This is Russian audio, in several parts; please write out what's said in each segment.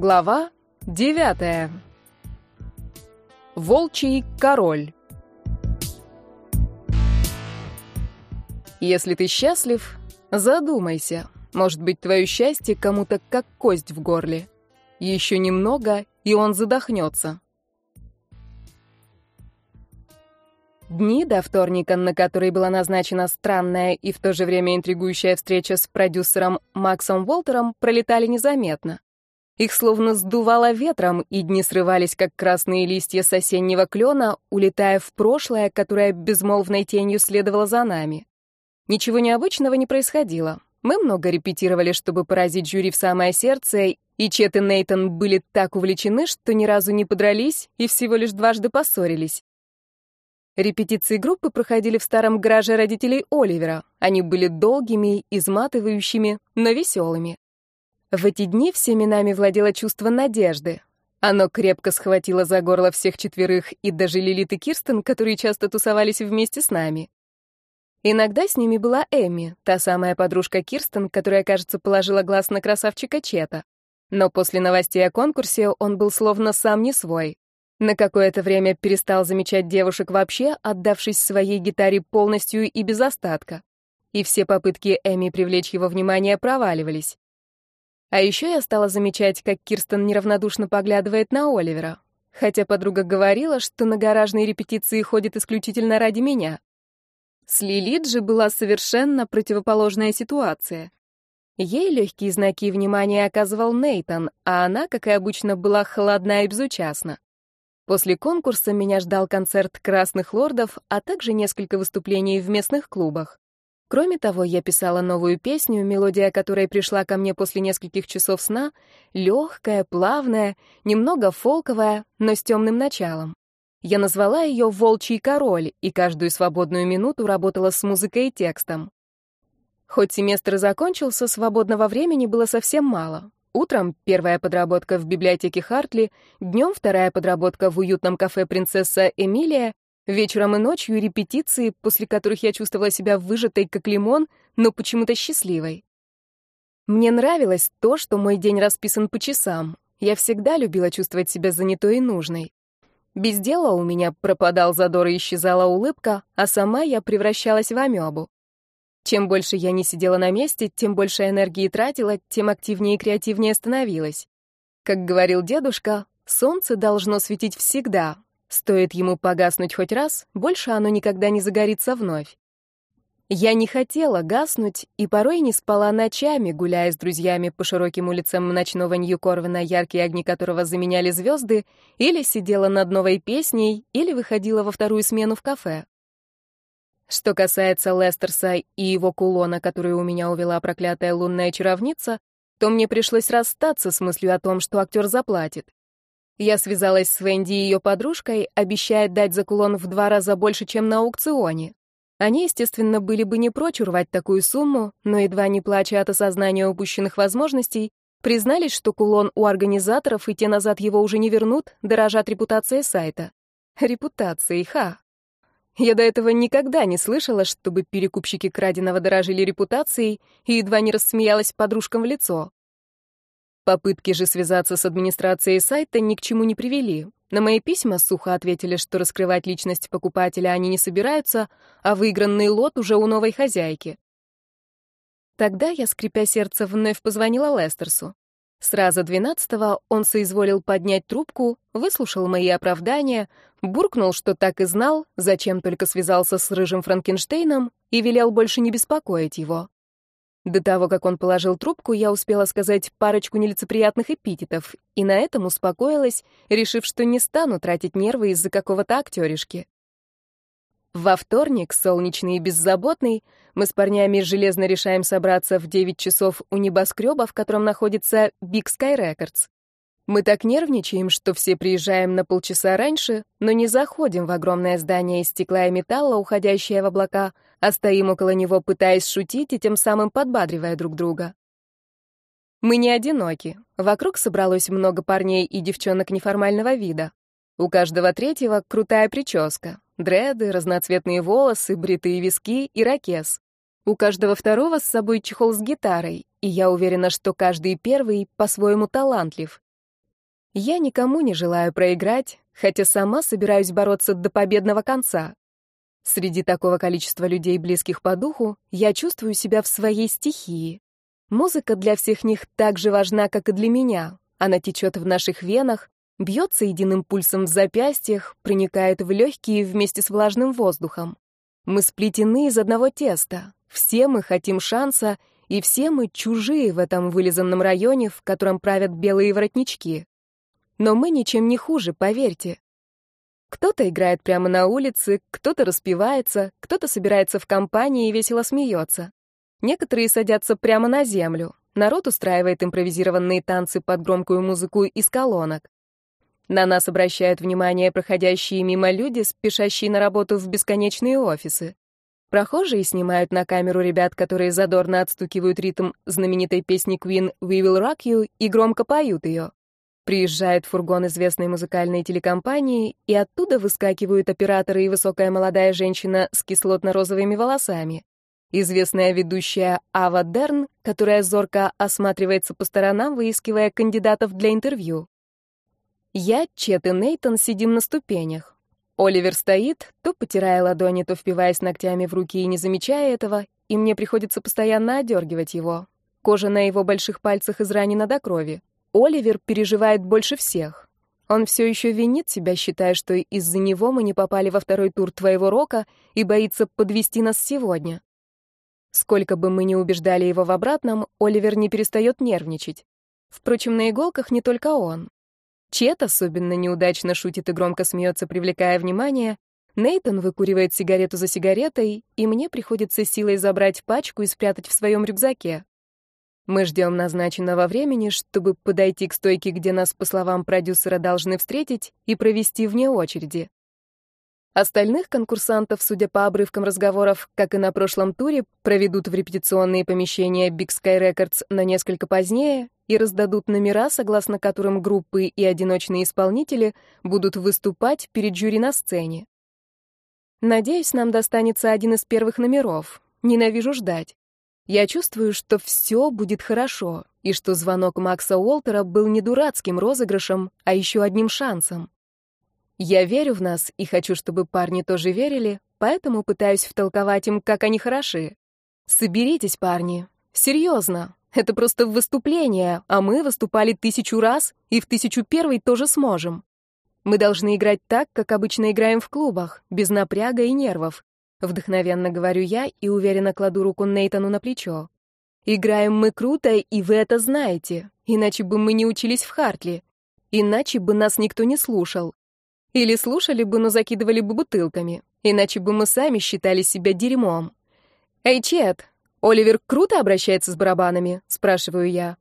Глава девятая. Волчий король. Если ты счастлив, задумайся. Может быть, твое счастье кому-то как кость в горле. Еще немного, и он задохнется. Дни до вторника, на который была назначена странная и в то же время интригующая встреча с продюсером Максом Уолтером, пролетали незаметно. Их словно сдувало ветром, и дни срывались, как красные листья с осеннего клена, улетая в прошлое, которое безмолвной тенью следовало за нами. Ничего необычного не происходило. Мы много репетировали, чтобы поразить жюри в самое сердце, и Чет и Нейтон были так увлечены, что ни разу не подрались и всего лишь дважды поссорились. Репетиции группы проходили в старом гараже родителей Оливера. Они были долгими, изматывающими, но веселыми. В эти дни всеми нами владело чувство надежды. Оно крепко схватило за горло всех четверых и даже Лилит и Кирстен, которые часто тусовались вместе с нами. Иногда с ними была Эми, та самая подружка Кирстен, которая, кажется, положила глаз на красавчика Чета. Но после новостей о конкурсе он был словно сам не свой. На какое-то время перестал замечать девушек вообще, отдавшись своей гитаре полностью и без остатка. И все попытки Эми привлечь его внимание проваливались. А еще я стала замечать, как Кирстен неравнодушно поглядывает на Оливера. Хотя подруга говорила, что на гаражные репетиции ходит исключительно ради меня. С Лилит же была совершенно противоположная ситуация. Ей легкие знаки внимания оказывал Нейтон, а она, как и обычно, была холодна и безучастна. После конкурса меня ждал концерт «Красных лордов», а также несколько выступлений в местных клубах. Кроме того, я писала новую песню, мелодия которой пришла ко мне после нескольких часов сна, легкая, плавная, немного фолковая, но с темным началом. Я назвала ее «Волчий король» и каждую свободную минуту работала с музыкой и текстом. Хоть семестр закончился, свободного времени было совсем мало. Утром первая подработка в библиотеке Хартли, днем вторая подработка в уютном кафе «Принцесса Эмилия», вечером и ночью репетиции, после которых я чувствовала себя выжатой, как лимон, но почему-то счастливой. Мне нравилось то, что мой день расписан по часам. Я всегда любила чувствовать себя занятой и нужной. Без дела у меня пропадал задор и исчезала улыбка, а сама я превращалась в амебу. Чем больше я не сидела на месте, тем больше энергии тратила, тем активнее и креативнее становилась. Как говорил дедушка, солнце должно светить всегда. Стоит ему погаснуть хоть раз, больше оно никогда не загорится вновь. Я не хотела гаснуть и порой не спала ночами, гуляя с друзьями по широким улицам ночного Нью-Корвина, яркие огни которого заменяли звезды, или сидела над новой песней, или выходила во вторую смену в кафе. Что касается Лестерса и его кулона, который у меня увела проклятая лунная чаровница, то мне пришлось расстаться с мыслью о том, что актер заплатит. Я связалась с Венди и ее подружкой, обещая дать за кулон в два раза больше, чем на аукционе. Они, естественно, были бы не прочь урвать такую сумму, но, едва не плача от осознания упущенных возможностей, признались, что кулон у организаторов, и те назад его уже не вернут, дорожат репутацией сайта. Репутацией, ха. Я до этого никогда не слышала, чтобы перекупщики краденого дорожили репутацией, и едва не рассмеялась подружкам в лицо. Попытки же связаться с администрацией сайта ни к чему не привели. На мои письма сухо ответили, что раскрывать личность покупателя они не собираются, а выигранный лот уже у новой хозяйки. Тогда я, скрипя сердце, вновь позвонила Лестерсу. Сразу двенадцатого он соизволил поднять трубку, выслушал мои оправдания, буркнул, что так и знал, зачем только связался с рыжим Франкенштейном и велел больше не беспокоить его. До того, как он положил трубку, я успела сказать парочку нелицеприятных эпитетов, и на этом успокоилась, решив, что не стану тратить нервы из-за какого-то актеришки. Во вторник, солнечный и беззаботный, мы с парнями железно решаем собраться в 9 часов у небоскреба, в котором находится Big Sky Records. Мы так нервничаем, что все приезжаем на полчаса раньше, но не заходим в огромное здание из стекла и металла, уходящее в облака, а стоим около него, пытаясь шутить и тем самым подбадривая друг друга. Мы не одиноки. Вокруг собралось много парней и девчонок неформального вида. У каждого третьего крутая прическа, Дреды, разноцветные волосы, бритые виски и ракес. У каждого второго с собой чехол с гитарой, и я уверена, что каждый первый по-своему талантлив. Я никому не желаю проиграть, хотя сама собираюсь бороться до победного конца. Среди такого количества людей, близких по духу, я чувствую себя в своей стихии. Музыка для всех них так же важна, как и для меня. Она течет в наших венах, бьется единым пульсом в запястьях, проникает в легкие вместе с влажным воздухом. Мы сплетены из одного теста. Все мы хотим шанса, и все мы чужие в этом вылизанном районе, в котором правят белые воротнички. Но мы ничем не хуже, поверьте. Кто-то играет прямо на улице, кто-то распевается, кто-то собирается в компании и весело смеется. Некоторые садятся прямо на землю. Народ устраивает импровизированные танцы под громкую музыку из колонок. На нас обращают внимание проходящие мимо люди, спешащие на работу в бесконечные офисы. Прохожие снимают на камеру ребят, которые задорно отстукивают ритм знаменитой песни Queen «We Will Rock You» и громко поют ее. Приезжает фургон известной музыкальной телекомпании, и оттуда выскакивают операторы и высокая молодая женщина с кислотно-розовыми волосами. Известная ведущая Ава Дерн, которая зорко осматривается по сторонам, выискивая кандидатов для интервью. Я, Чет и Нейтон сидим на ступенях. Оливер стоит, то потирая ладони, то впиваясь ногтями в руки и не замечая этого, и мне приходится постоянно одергивать его. Кожа на его больших пальцах изранена до крови. Оливер переживает больше всех. Он все еще винит себя, считая, что из-за него мы не попали во второй тур твоего рока и боится подвести нас сегодня. Сколько бы мы ни убеждали его в обратном, Оливер не перестает нервничать. Впрочем, на иголках не только он. Чет особенно неудачно шутит и громко смеется, привлекая внимание. Нейтон выкуривает сигарету за сигаретой, и мне приходится силой забрать пачку и спрятать в своем рюкзаке. Мы ждем назначенного времени, чтобы подойти к стойке, где нас, по словам продюсера, должны встретить и провести вне очереди. Остальных конкурсантов, судя по обрывкам разговоров, как и на прошлом туре, проведут в репетиционные помещения Big Sky Records на несколько позднее и раздадут номера, согласно которым группы и одиночные исполнители будут выступать перед жюри на сцене. Надеюсь, нам достанется один из первых номеров. Ненавижу ждать. Я чувствую, что все будет хорошо, и что звонок Макса Уолтера был не дурацким розыгрышем, а еще одним шансом. Я верю в нас и хочу, чтобы парни тоже верили, поэтому пытаюсь втолковать им, как они хороши. Соберитесь, парни. Серьезно. Это просто выступление, а мы выступали тысячу раз и в тысячу первый тоже сможем. Мы должны играть так, как обычно играем в клубах, без напряга и нервов. Вдохновенно говорю я и уверенно кладу руку Нейтану на плечо. Играем мы круто, и вы это знаете. Иначе бы мы не учились в Хартли. Иначе бы нас никто не слушал. Или слушали бы, но закидывали бы бутылками. Иначе бы мы сами считали себя дерьмом. «Эй, Чет, Оливер круто обращается с барабанами?» — спрашиваю я.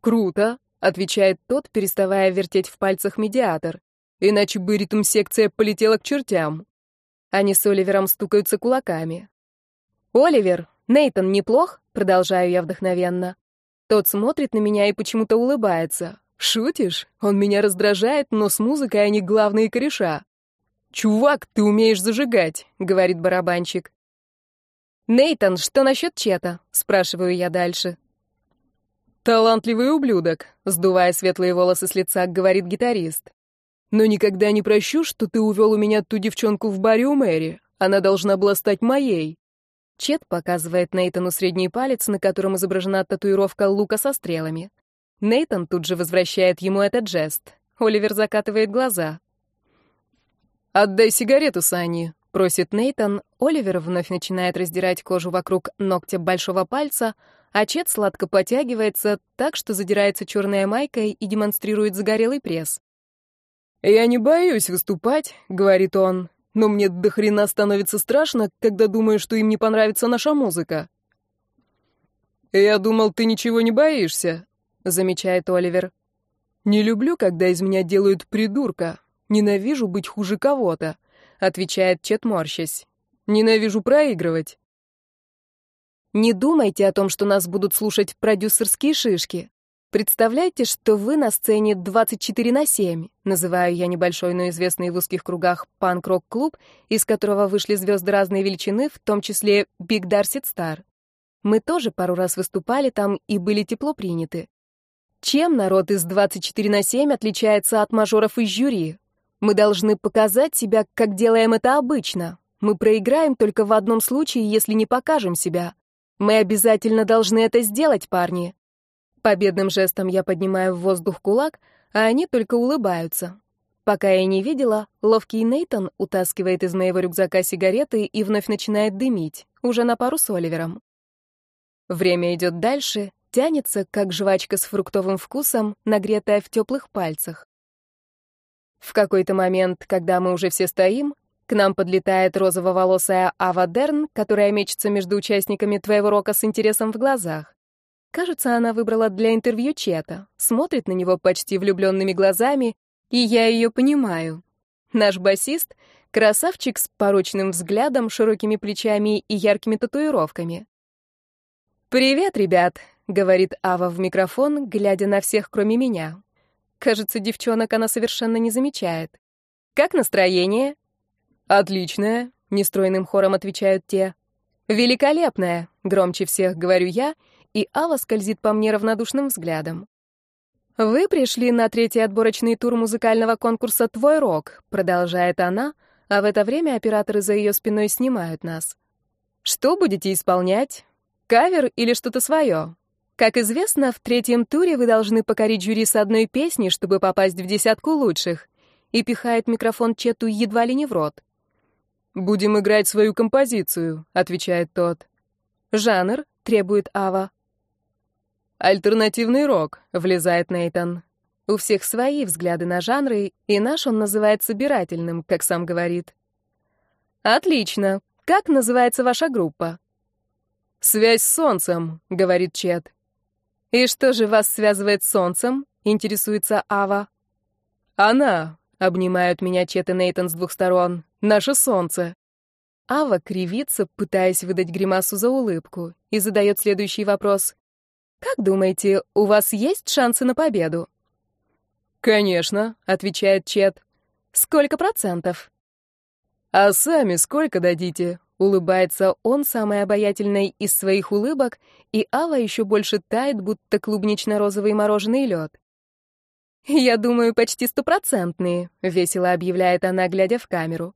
«Круто», — отвечает тот, переставая вертеть в пальцах медиатор. «Иначе бы ритм-секция полетела к чертям». Они с Оливером стукаются кулаками. «Оливер, Нейтон неплох?» — продолжаю я вдохновенно. Тот смотрит на меня и почему-то улыбается. «Шутишь? Он меня раздражает, но с музыкой они главные кореша». «Чувак, ты умеешь зажигать», — говорит барабанщик. «Нейтан, что насчет Чета?» — спрашиваю я дальше. «Талантливый ублюдок», — сдувая светлые волосы с лица, говорит гитарист. Но никогда не прощу, что ты увел у меня ту девчонку в баре у Мэри. Она должна была стать моей. Чет показывает Нейтану средний палец, на котором изображена татуировка лука со стрелами. Нейтан тут же возвращает ему этот жест. Оливер закатывает глаза. «Отдай сигарету, Санни», — просит Нейтан. Оливер вновь начинает раздирать кожу вокруг ногтя большого пальца, а Чет сладко потягивается так, что задирается черная майка и демонстрирует загорелый пресс. «Я не боюсь выступать», — говорит он, «но мне до хрена становится страшно, когда думаю, что им не понравится наша музыка». «Я думал, ты ничего не боишься», — замечает Оливер. «Не люблю, когда из меня делают придурка. Ненавижу быть хуже кого-то», — отвечает Чет, морщась. «Ненавижу проигрывать». «Не думайте о том, что нас будут слушать продюсерские шишки. Представляете, что вы на сцене 24 на 7, называю я небольшой, но известный в узких кругах панк-рок-клуб, из которого вышли звезды разной величины, в том числе Big Darcy Star. Мы тоже пару раз выступали там и были тепло приняты. Чем народ из 24 на 7 отличается от мажоров из жюри? Мы должны показать себя, как делаем это обычно. Мы проиграем только в одном случае, если не покажем себя. Мы обязательно должны это сделать, парни. Победным жестом я поднимаю в воздух кулак, а они только улыбаются. Пока я не видела, ловкий Нейтон утаскивает из моего рюкзака сигареты и вновь начинает дымить, уже на пару с Оливером. Время идет дальше, тянется, как жвачка с фруктовым вкусом, нагретая в теплых пальцах. В какой-то момент, когда мы уже все стоим, к нам подлетает розово-волосая Ава Дерн, которая мечется между участниками твоего рока с интересом в глазах. Кажется, она выбрала для интервью Чета, смотрит на него почти влюбленными глазами, и я ее понимаю. Наш басист — красавчик с порочным взглядом, широкими плечами и яркими татуировками. «Привет, ребят», — говорит Ава в микрофон, глядя на всех, кроме меня. Кажется, девчонок она совершенно не замечает. «Как настроение?» «Отличное», — нестройным хором отвечают те. «Великолепное», — громче всех говорю я — и Ава скользит по мне равнодушным взглядом. «Вы пришли на третий отборочный тур музыкального конкурса «Твой рок», — продолжает она, а в это время операторы за ее спиной снимают нас. «Что будете исполнять? Кавер или что-то свое? Как известно, в третьем туре вы должны покорить жюри с одной песни, чтобы попасть в десятку лучших», и пихает микрофон Чету едва ли не в рот. «Будем играть свою композицию», — отвечает тот. «Жанр?» — требует Ава. «Альтернативный рок», — влезает Нейтан. У всех свои взгляды на жанры, и наш он называет собирательным, как сам говорит. «Отлично. Как называется ваша группа?» «Связь с солнцем», — говорит Чет. «И что же вас связывает с солнцем?» — интересуется Ава. «Она», — обнимают меня Чет и Нейтан с двух сторон, — «наше солнце». Ава кривится, пытаясь выдать гримасу за улыбку, и задает следующий вопрос. Как думаете, у вас есть шансы на победу? Конечно, отвечает Чет. Сколько процентов? А сами сколько дадите? Улыбается он, самый обаятельный из своих улыбок, и Ава еще больше тает, будто клубнично-розовый мороженый лед. «Я думаю, почти стопроцентные», — весело объявляет она, глядя в камеру.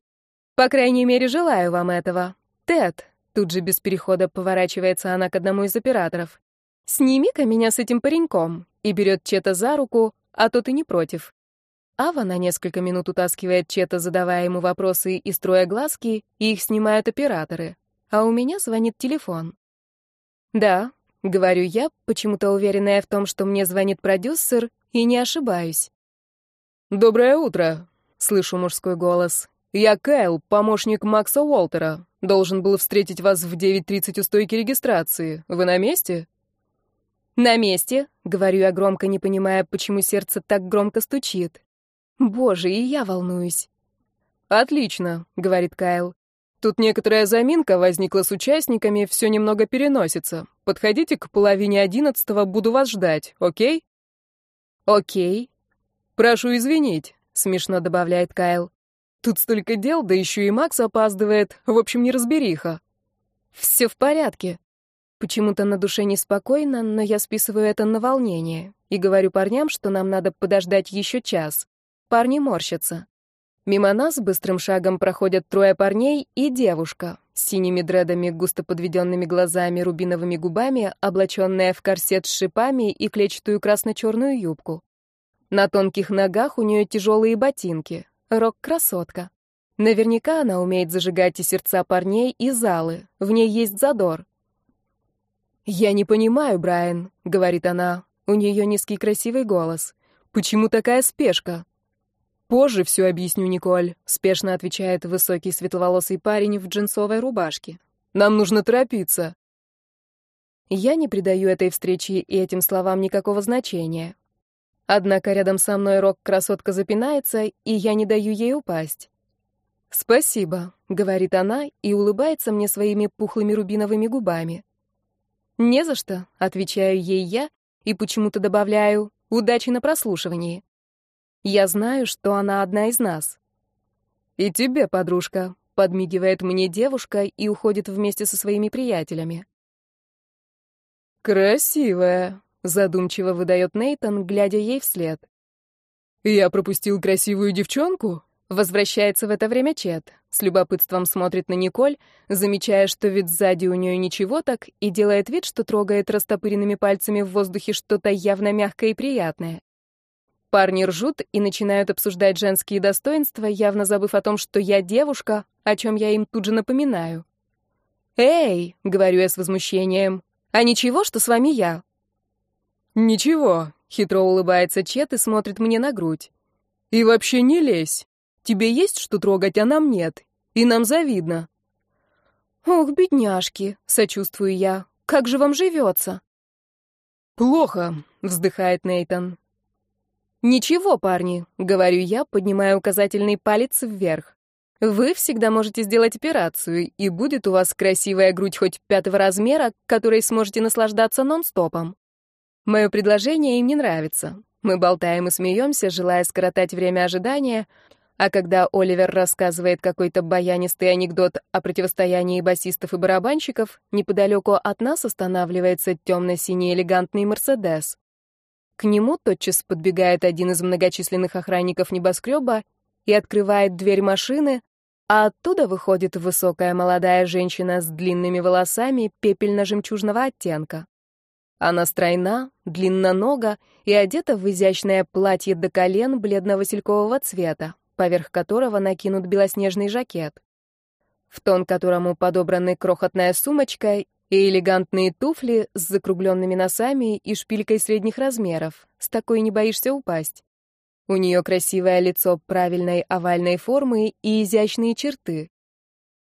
«По крайней мере, желаю вам этого. Тед», — тут же без перехода поворачивается она к одному из операторов. «Сними-ка меня с этим пареньком», и берет Чета за руку, а тот и не против. Ава на несколько минут утаскивает Чета, задавая ему вопросы и строя глазки, и их снимают операторы. А у меня звонит телефон. «Да», — говорю я, почему-то уверенная в том, что мне звонит продюсер, и не ошибаюсь. «Доброе утро», — слышу мужской голос. «Я Кайл, помощник Макса Уолтера. Должен был встретить вас в 9.30 у стойки регистрации. Вы на месте?» «На месте», — говорю я громко, не понимая, почему сердце так громко стучит. «Боже, и я волнуюсь». «Отлично», — говорит Кайл. «Тут некоторая заминка возникла с участниками, все немного переносится. Подходите к половине одиннадцатого, буду вас ждать, окей?» «Окей». «Прошу извинить», — смешно добавляет Кайл. «Тут столько дел, да еще и Макс опаздывает. В общем, неразбериха». «Все в порядке», Почему-то на душе неспокойно, но я списываю это на волнение и говорю парням, что нам надо подождать еще час. Парни морщатся. Мимо нас быстрым шагом проходят трое парней и девушка с синими дредами, густо подведенными глазами, рубиновыми губами, облаченная в корсет с шипами и клетчатую красно-черную юбку. На тонких ногах у нее тяжелые ботинки. Рок-красотка. Наверняка она умеет зажигать и сердца парней, и залы. В ней есть задор. «Я не понимаю, Брайан», — говорит она. У нее низкий красивый голос. «Почему такая спешка?» «Позже все объясню, Николь», — спешно отвечает высокий светловолосый парень в джинсовой рубашке. «Нам нужно торопиться». Я не придаю этой встрече и этим словам никакого значения. Однако рядом со мной рок-красотка запинается, и я не даю ей упасть. «Спасибо», — говорит она и улыбается мне своими пухлыми рубиновыми губами. «Не за что», — отвечаю ей я и почему-то добавляю «удачи на прослушивании». Я знаю, что она одна из нас. «И тебе, подружка», — подмигивает мне девушка и уходит вместе со своими приятелями. «Красивая», — задумчиво выдает Нейтон, глядя ей вслед. «Я пропустил красивую девчонку?» Возвращается в это время Чет. С любопытством смотрит на Николь, замечая, что вид сзади у нее ничего так, и делает вид, что трогает растопыренными пальцами в воздухе что-то явно мягкое и приятное. Парни ржут и начинают обсуждать женские достоинства, явно забыв о том, что я девушка, о чем я им тут же напоминаю. «Эй!» — говорю я с возмущением. «А ничего, что с вами я?» «Ничего», — хитро улыбается Чет и смотрит мне на грудь. «И вообще не лезь. Тебе есть что трогать, а нам нет. И нам завидно». «Ох, бедняжки», — сочувствую я. «Как же вам живется?» «Плохо», — вздыхает Нейтан. «Ничего, парни», — говорю я, поднимая указательный палец вверх. «Вы всегда можете сделать операцию, и будет у вас красивая грудь хоть пятого размера, которой сможете наслаждаться нон-стопом». Мое предложение им не нравится. Мы болтаем и смеемся, желая скоротать время ожидания, а когда Оливер рассказывает какой-то баянистый анекдот о противостоянии басистов и барабанщиков, неподалеку от нас останавливается темно-синий элегантный «Мерседес». К нему тотчас подбегает один из многочисленных охранников небоскреба и открывает дверь машины, а оттуда выходит высокая молодая женщина с длинными волосами пепельно-жемчужного оттенка. Она стройна, длиннонога и одета в изящное платье до колен бледно-василькового цвета, поверх которого накинут белоснежный жакет. В тон которому подобраны крохотная сумочка и элегантные туфли с закругленными носами и шпилькой средних размеров. С такой не боишься упасть. У нее красивое лицо правильной овальной формы и изящные черты.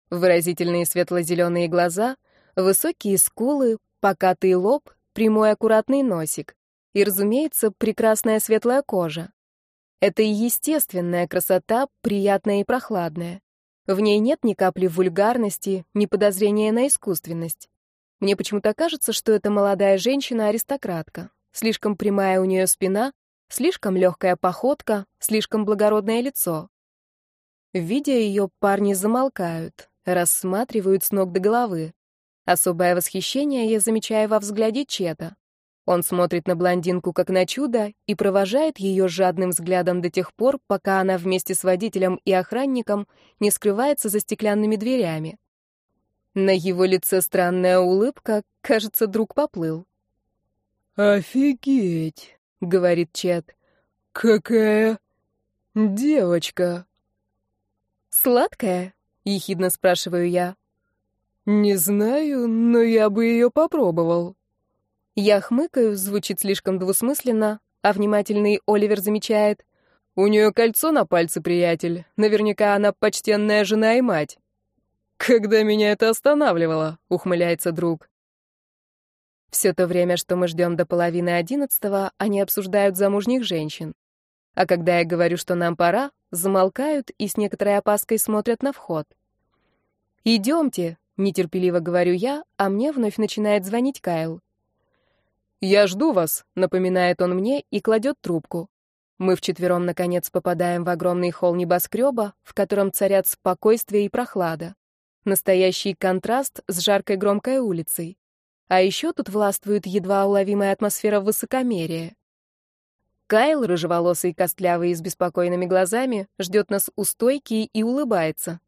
Выразительные светло-зеленые глаза, высокие скулы, покатый лоб, прямой аккуратный носик. И, разумеется, прекрасная светлая кожа. Это и естественная красота, приятная и прохладная. В ней нет ни капли вульгарности, ни подозрения на искусственность. Мне почему-то кажется, что эта молодая женщина-аристократка. Слишком прямая у нее спина, слишком легкая походка, слишком благородное лицо. Видя ее, парни замолкают, рассматривают с ног до головы. Особое восхищение я замечаю во взгляде Чета. Он смотрит на блондинку как на чудо и провожает ее жадным взглядом до тех пор, пока она вместе с водителем и охранником не скрывается за стеклянными дверями. На его лице странная улыбка, кажется, друг поплыл. «Офигеть!» — говорит Чет. «Какая девочка!» «Сладкая?» — ехидно спрашиваю я. «Не знаю, но я бы ее попробовал». Я хмыкаю, звучит слишком двусмысленно, а внимательный Оливер замечает. «У нее кольцо на пальце, приятель. Наверняка она почтенная жена и мать». «Когда меня это останавливало?» — ухмыляется друг. Все то время, что мы ждем до половины одиннадцатого, они обсуждают замужних женщин. А когда я говорю, что нам пора, замолкают и с некоторой опаской смотрят на вход. «Идемте», — нетерпеливо говорю я, а мне вновь начинает звонить Кайл. «Я жду вас», — напоминает он мне и кладет трубку. Мы вчетвером, наконец, попадаем в огромный холл небоскреба, в котором царят спокойствие и прохлада. Настоящий контраст с жаркой громкой улицей. А еще тут властвует едва уловимая атмосфера высокомерия. Кайл, рыжеволосый, костлявый и с беспокойными глазами, ждет нас у стойки и улыбается.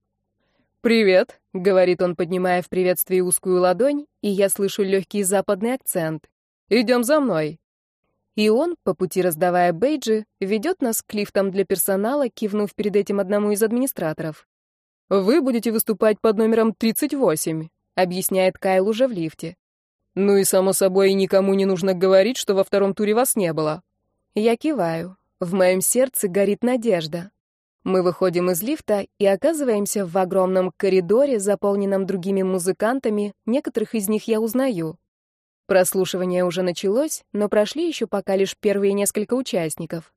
«Привет», — говорит он, поднимая в приветствии узкую ладонь, и я слышу легкий западный акцент. «Идем за мной». И он, по пути раздавая бейджи, ведет нас к лифтам для персонала, кивнув перед этим одному из администраторов. «Вы будете выступать под номером 38», — объясняет Кайл уже в лифте. «Ну и, само собой, никому не нужно говорить, что во втором туре вас не было». Я киваю. В моем сердце горит надежда. Мы выходим из лифта и оказываемся в огромном коридоре, заполненном другими музыкантами, некоторых из них я узнаю. Прослушивание уже началось, но прошли еще пока лишь первые несколько участников.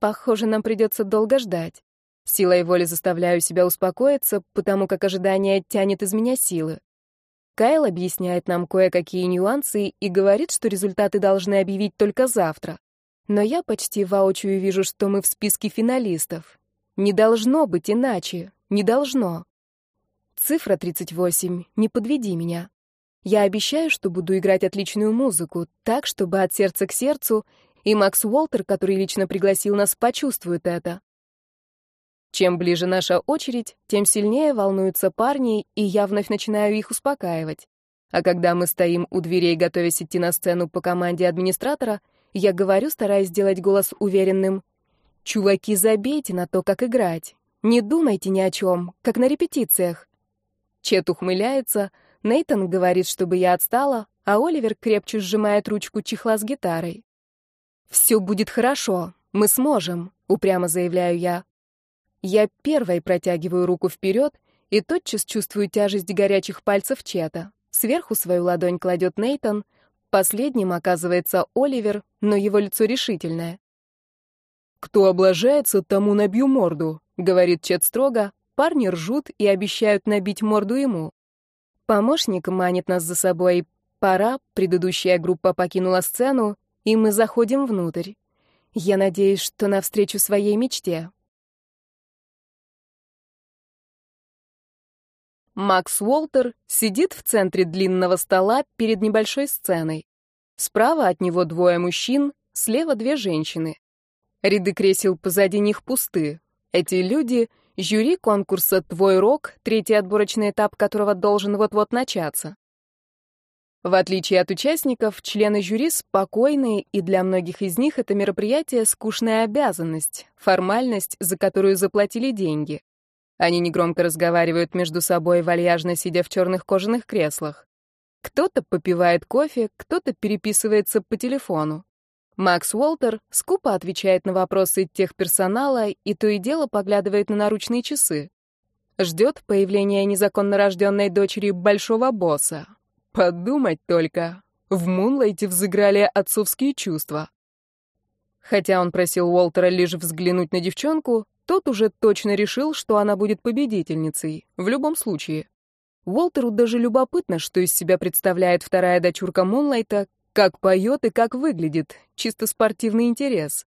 Похоже, нам придется долго ждать. Силой воли заставляю себя успокоиться, потому как ожидание тянет из меня силы. Кайл объясняет нам кое-какие нюансы и говорит, что результаты должны объявить только завтра. Но я почти воочию вижу, что мы в списке финалистов. Не должно быть иначе. Не должно. Цифра 38. Не подведи меня. Я обещаю, что буду играть отличную музыку, так, чтобы от сердца к сердцу, и Макс Уолтер, который лично пригласил нас, почувствует это. Чем ближе наша очередь, тем сильнее волнуются парни, и я вновь начинаю их успокаивать. А когда мы стоим у дверей, готовясь идти на сцену по команде администратора, я говорю, стараясь сделать голос уверенным. «Чуваки, забейте на то, как играть. Не думайте ни о чем, как на репетициях». Чет ухмыляется, Нейтон говорит, чтобы я отстала, а Оливер крепче сжимает ручку чехла с гитарой. «Все будет хорошо, мы сможем», — упрямо заявляю я. Я первой протягиваю руку вперед и тотчас чувствую тяжесть горячих пальцев Чета. Сверху свою ладонь кладет Нейтон, последним оказывается Оливер, но его лицо решительное. «Кто облажается, тому набью морду», — говорит Чет строго. Парни ржут и обещают набить морду ему. Помощник манит нас за собой. Пора, предыдущая группа покинула сцену, и мы заходим внутрь. Я надеюсь, что навстречу своей мечте. Макс Уолтер сидит в центре длинного стола перед небольшой сценой. Справа от него двое мужчин, слева две женщины. Ряды кресел позади них пусты. Эти люди — жюри конкурса «Твой рок», третий отборочный этап которого должен вот-вот начаться. В отличие от участников, члены жюри спокойные, и для многих из них это мероприятие — скучная обязанность, формальность, за которую заплатили деньги. Они негромко разговаривают между собой, вальяжно сидя в черных кожаных креслах. Кто-то попивает кофе, кто-то переписывается по телефону. Макс Уолтер скупо отвечает на вопросы техперсонала и то и дело поглядывает на наручные часы. Ждет появления незаконно рожденной дочери большого босса. Подумать только. В Мунлайте взыграли отцовские чувства. Хотя он просил Уолтера лишь взглянуть на девчонку, тот уже точно решил, что она будет победительницей, в любом случае. Уолтеру даже любопытно, что из себя представляет вторая дочурка Мунлайта, как поет и как выглядит, чисто спортивный интерес.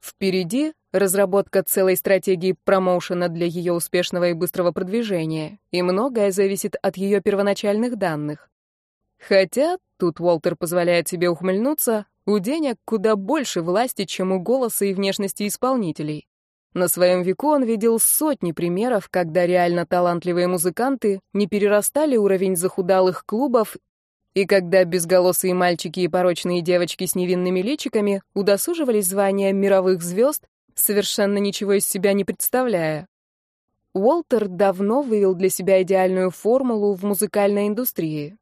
Впереди разработка целой стратегии промоушена для ее успешного и быстрого продвижения, и многое зависит от ее первоначальных данных. Хотя, тут Уолтер позволяет себе ухмыльнуться, у денег куда больше власти, чем у голоса и внешности исполнителей. На своем веку он видел сотни примеров, когда реально талантливые музыканты не перерастали уровень захудалых клубов, и когда безголосые мальчики и порочные девочки с невинными личиками удосуживались звания мировых звезд, совершенно ничего из себя не представляя. Уолтер давно вывел для себя идеальную формулу в музыкальной индустрии.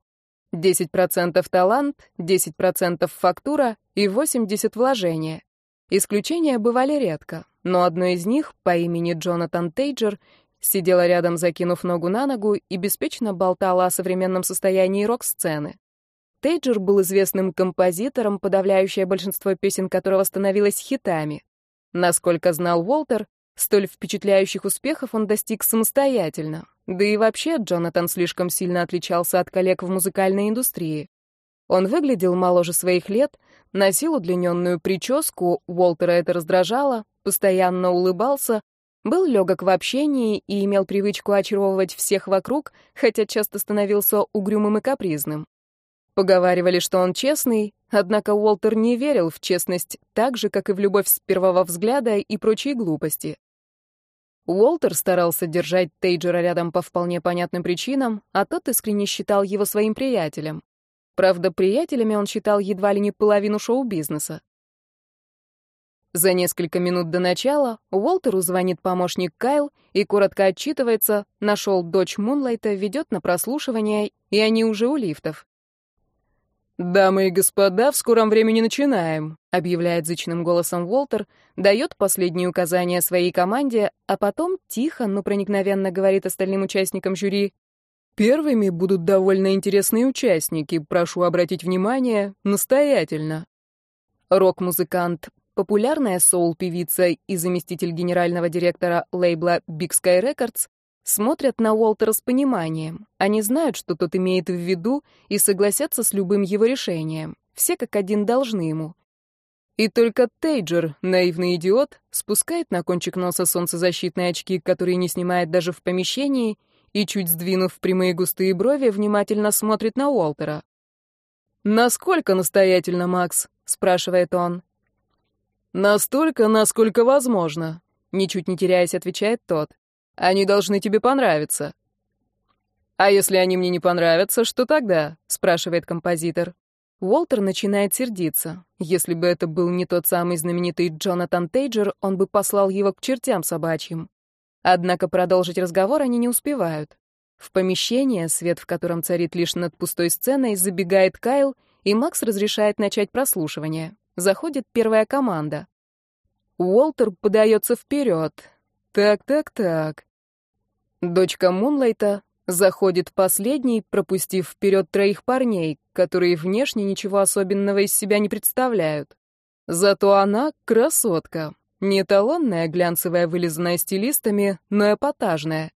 10% талант, 10% фактура и 80% вложения. Исключения бывали редко но одно из них, по имени Джонатан Тейджер, сидела рядом, закинув ногу на ногу, и беспечно болтала о современном состоянии рок-сцены. Тейджер был известным композитором, подавляющее большинство песен которого становилось хитами. Насколько знал Уолтер, столь впечатляющих успехов он достиг самостоятельно. Да и вообще Джонатан слишком сильно отличался от коллег в музыкальной индустрии. Он выглядел моложе своих лет, носил удлиненную прическу, Уолтера это раздражало, постоянно улыбался, был легок в общении и имел привычку очаровывать всех вокруг, хотя часто становился угрюмым и капризным. Поговаривали, что он честный, однако Уолтер не верил в честность так же, как и в любовь с первого взгляда и прочие глупости. Уолтер старался держать Тейджера рядом по вполне понятным причинам, а тот искренне считал его своим приятелем. Правда, приятелями он считал едва ли не половину шоу-бизнеса. За несколько минут до начала Уолтеру звонит помощник Кайл и коротко отчитывается, нашел дочь Мунлайта, ведет на прослушивание, и они уже у лифтов. «Дамы и господа, в скором времени начинаем», — объявляет зычным голосом Уолтер, дает последние указания своей команде, а потом тихо, но проникновенно говорит остальным участникам жюри. «Первыми будут довольно интересные участники, прошу обратить внимание, настоятельно». Рок-музыкант популярная соул-певица и заместитель генерального директора лейбла Big Sky Records смотрят на Уолтера с пониманием. Они знают, что тот имеет в виду, и согласятся с любым его решением. Все как один должны ему. И только Тейджер, наивный идиот, спускает на кончик носа солнцезащитные очки, которые не снимает даже в помещении, и, чуть сдвинув прямые густые брови, внимательно смотрит на Уолтера. «Насколько настоятельно, Макс?» — спрашивает он. «Настолько, насколько возможно», — ничуть не теряясь, отвечает тот. «Они должны тебе понравиться». «А если они мне не понравятся, что тогда?» — спрашивает композитор. Уолтер начинает сердиться. Если бы это был не тот самый знаменитый Джонатан Тейджер, он бы послал его к чертям собачьим. Однако продолжить разговор они не успевают. В помещение, свет в котором царит лишь над пустой сценой, забегает Кайл, и Макс разрешает начать прослушивание. Заходит первая команда. Уолтер подается вперед. Так-так-так. Дочка Мунлайта заходит последней, пропустив вперед троих парней, которые внешне ничего особенного из себя не представляют. Зато она красотка. Не талонная, глянцевая, вылизанная стилистами, но эпатажная.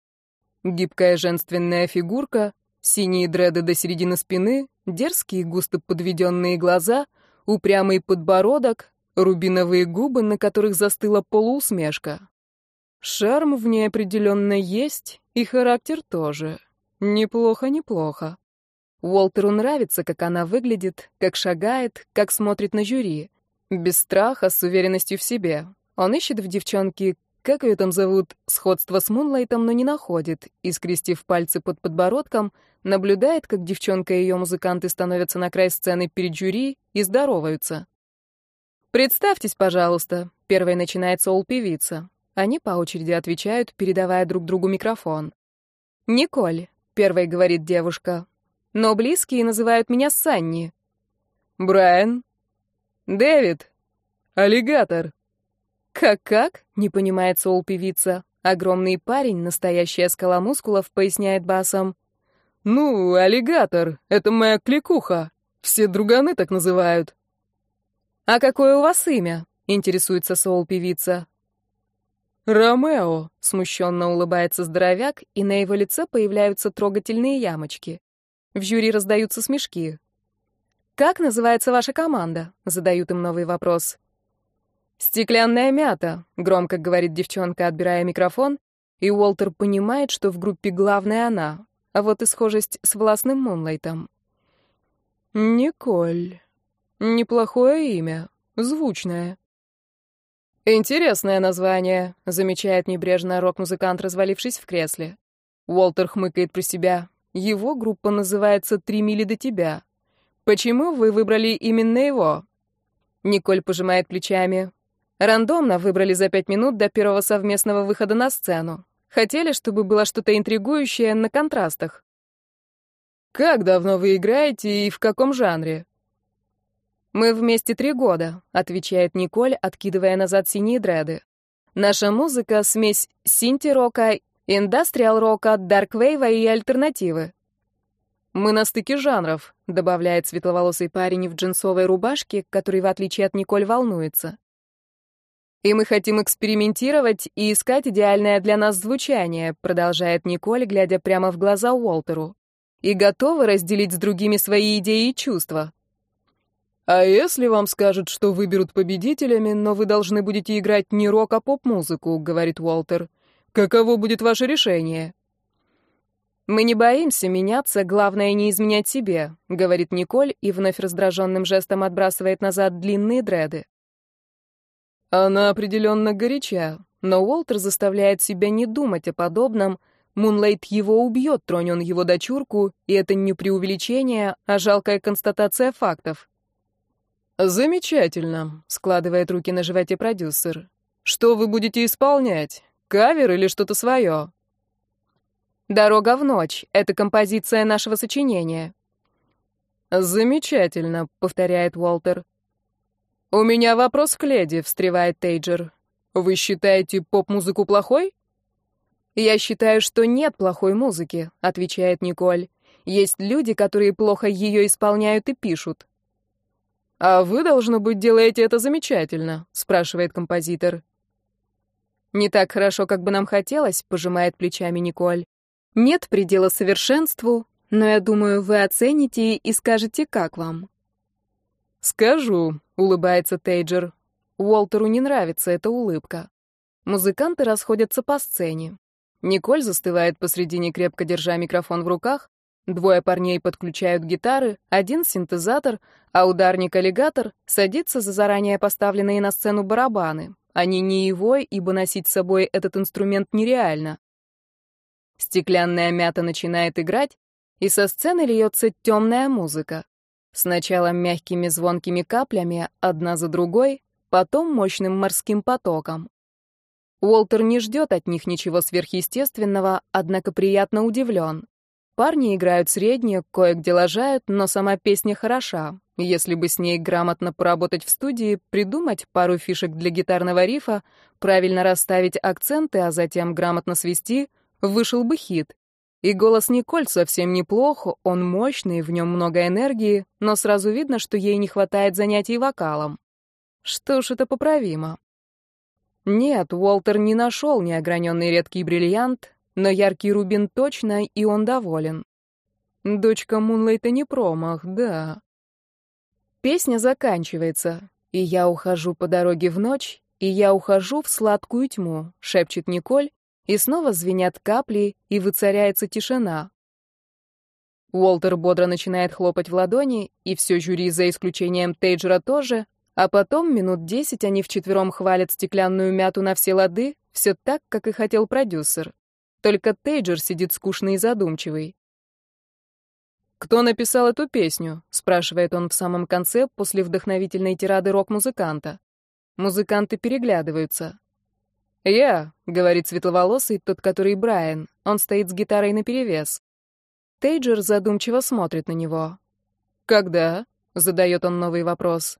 Гибкая женственная фигурка, синие дреды до середины спины, дерзкие густо подведенные глаза, упрямый подбородок, рубиновые губы, на которых застыла полуусмешка. Шарм в ней определенно есть, и характер тоже. Неплохо, неплохо. Уолтеру нравится, как она выглядит, как шагает, как смотрит на жюри. Без страха, с уверенностью в себе. Он ищет в девчонке, как ее там зовут, сходство с Мунлайтом, но не находит, и, скрестив пальцы под подбородком, наблюдает, как девчонка и ее музыканты становятся на край сцены перед жюри и здороваются. «Представьтесь, пожалуйста», — первой начинает соул-певица. Они по очереди отвечают, передавая друг другу микрофон. «Николь», — первой говорит девушка, — «но близкие называют меня Санни». «Брайан». «Дэвид». «Аллигатор». «Как-как?» — не понимает соул-певица. Огромный парень, настоящая скала мускулов, поясняет басом. «Ну, аллигатор, это моя кликуха. Все друганы так называют». «А какое у вас имя?» — интересуется соул-певица. «Ромео», — смущенно улыбается здоровяк, и на его лице появляются трогательные ямочки. В жюри раздаются смешки. «Как называется ваша команда?» — задают им новый вопрос. «Стеклянная мята», — громко говорит девчонка, отбирая микрофон, и Уолтер понимает, что в группе главная она, а вот и схожесть с властным Мунлайтом. «Николь. Неплохое имя. Звучное». «Интересное название», — замечает небрежно рок-музыкант, развалившись в кресле. Уолтер хмыкает про себя. «Его группа называется «Три мили до тебя». Почему вы выбрали именно его?» Николь пожимает плечами. Рандомно выбрали за пять минут до первого совместного выхода на сцену. Хотели, чтобы было что-то интригующее на контрастах. «Как давно вы играете и в каком жанре?» «Мы вместе три года», — отвечает Николь, откидывая назад синие дреды. «Наша музыка — смесь синти-рока, индастриал-рока, дарквейва и альтернативы». «Мы на стыке жанров», — добавляет светловолосый парень в джинсовой рубашке, который, в отличие от Николь, волнуется. И мы хотим экспериментировать и искать идеальное для нас звучание, продолжает Николь, глядя прямо в глаза Уолтеру. И готовы разделить с другими свои идеи и чувства. А если вам скажут, что выберут победителями, но вы должны будете играть не рок, а поп-музыку, говорит Уолтер. Каково будет ваше решение? Мы не боимся меняться, главное не изменять себе, говорит Николь и вновь раздраженным жестом отбрасывает назад длинные дреды. Она определенно горяча, но Уолтер заставляет себя не думать о подобном. Мунлайт его убьет, тронь он его дочурку, и это не преувеличение, а жалкая констатация фактов. «Замечательно», — складывает руки на животе продюсер. «Что вы будете исполнять? Кавер или что-то свое?» «Дорога в ночь» — это композиция нашего сочинения. «Замечательно», — повторяет Уолтер. «У меня вопрос к леди», — встревает Тейджер. «Вы считаете поп-музыку плохой?» «Я считаю, что нет плохой музыки», — отвечает Николь. «Есть люди, которые плохо ее исполняют и пишут». «А вы, должно быть, делаете это замечательно», — спрашивает композитор. «Не так хорошо, как бы нам хотелось», — пожимает плечами Николь. «Нет предела совершенству, но я думаю, вы оцените и скажете, как вам». «Скажу», — улыбается Тейджер. Уолтеру не нравится эта улыбка. Музыканты расходятся по сцене. Николь застывает посредине, крепко держа микрофон в руках. Двое парней подключают гитары, один синтезатор, а ударник-аллигатор садится за заранее поставленные на сцену барабаны. Они не его, ибо носить с собой этот инструмент нереально. Стеклянная мята начинает играть, и со сцены льется темная музыка. Сначала мягкими звонкими каплями, одна за другой, потом мощным морским потоком. Уолтер не ждет от них ничего сверхъестественного, однако приятно удивлен. Парни играют средние, кое-где лажают, но сама песня хороша. Если бы с ней грамотно поработать в студии, придумать пару фишек для гитарного рифа, правильно расставить акценты, а затем грамотно свести, вышел бы хит. И голос Николь совсем неплох, он мощный, в нем много энергии, но сразу видно, что ей не хватает занятий вокалом. Что ж, это поправимо. Нет, Уолтер не нашел неограненный редкий бриллиант, но яркий рубин точно, и он доволен. Дочка Мунлайта не промах, да. Песня заканчивается, и я ухожу по дороге в ночь, и я ухожу в сладкую тьму, шепчет Николь, и снова звенят капли, и воцаряется тишина. Уолтер бодро начинает хлопать в ладони, и все жюри, за исключением Тейджера, тоже, а потом минут десять они вчетвером хвалят стеклянную мяту на все лады, все так, как и хотел продюсер. Только Тейджер сидит скучный и задумчивый. «Кто написал эту песню?» — спрашивает он в самом конце, после вдохновительной тирады рок-музыканта. Музыканты переглядываются. «Я», — говорит светловолосый, тот, который Брайан. Он стоит с гитарой наперевес. Тейджер задумчиво смотрит на него. «Когда?» — задает он новый вопрос.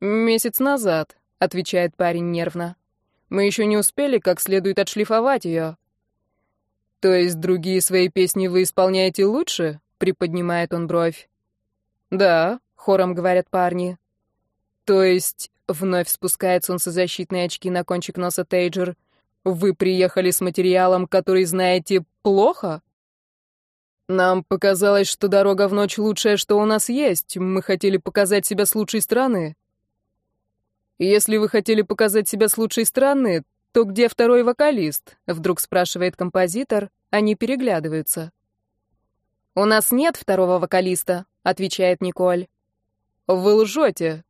«Месяц назад», — отвечает парень нервно. «Мы еще не успели как следует отшлифовать ее». «То есть другие свои песни вы исполняете лучше?» — приподнимает он бровь. «Да», — хором говорят парни. «То есть...» — вновь спускает солнцезащитные очки на кончик носа Тейджер. «Вы приехали с материалом, который знаете плохо?» «Нам показалось, что дорога в ночь лучшее, что у нас есть. Мы хотели показать себя с лучшей стороны». «Если вы хотели показать себя с лучшей стороны, то где второй вокалист?» — вдруг спрашивает композитор. Они переглядываются. «У нас нет второго вокалиста», — отвечает Николь. «Вы лжете».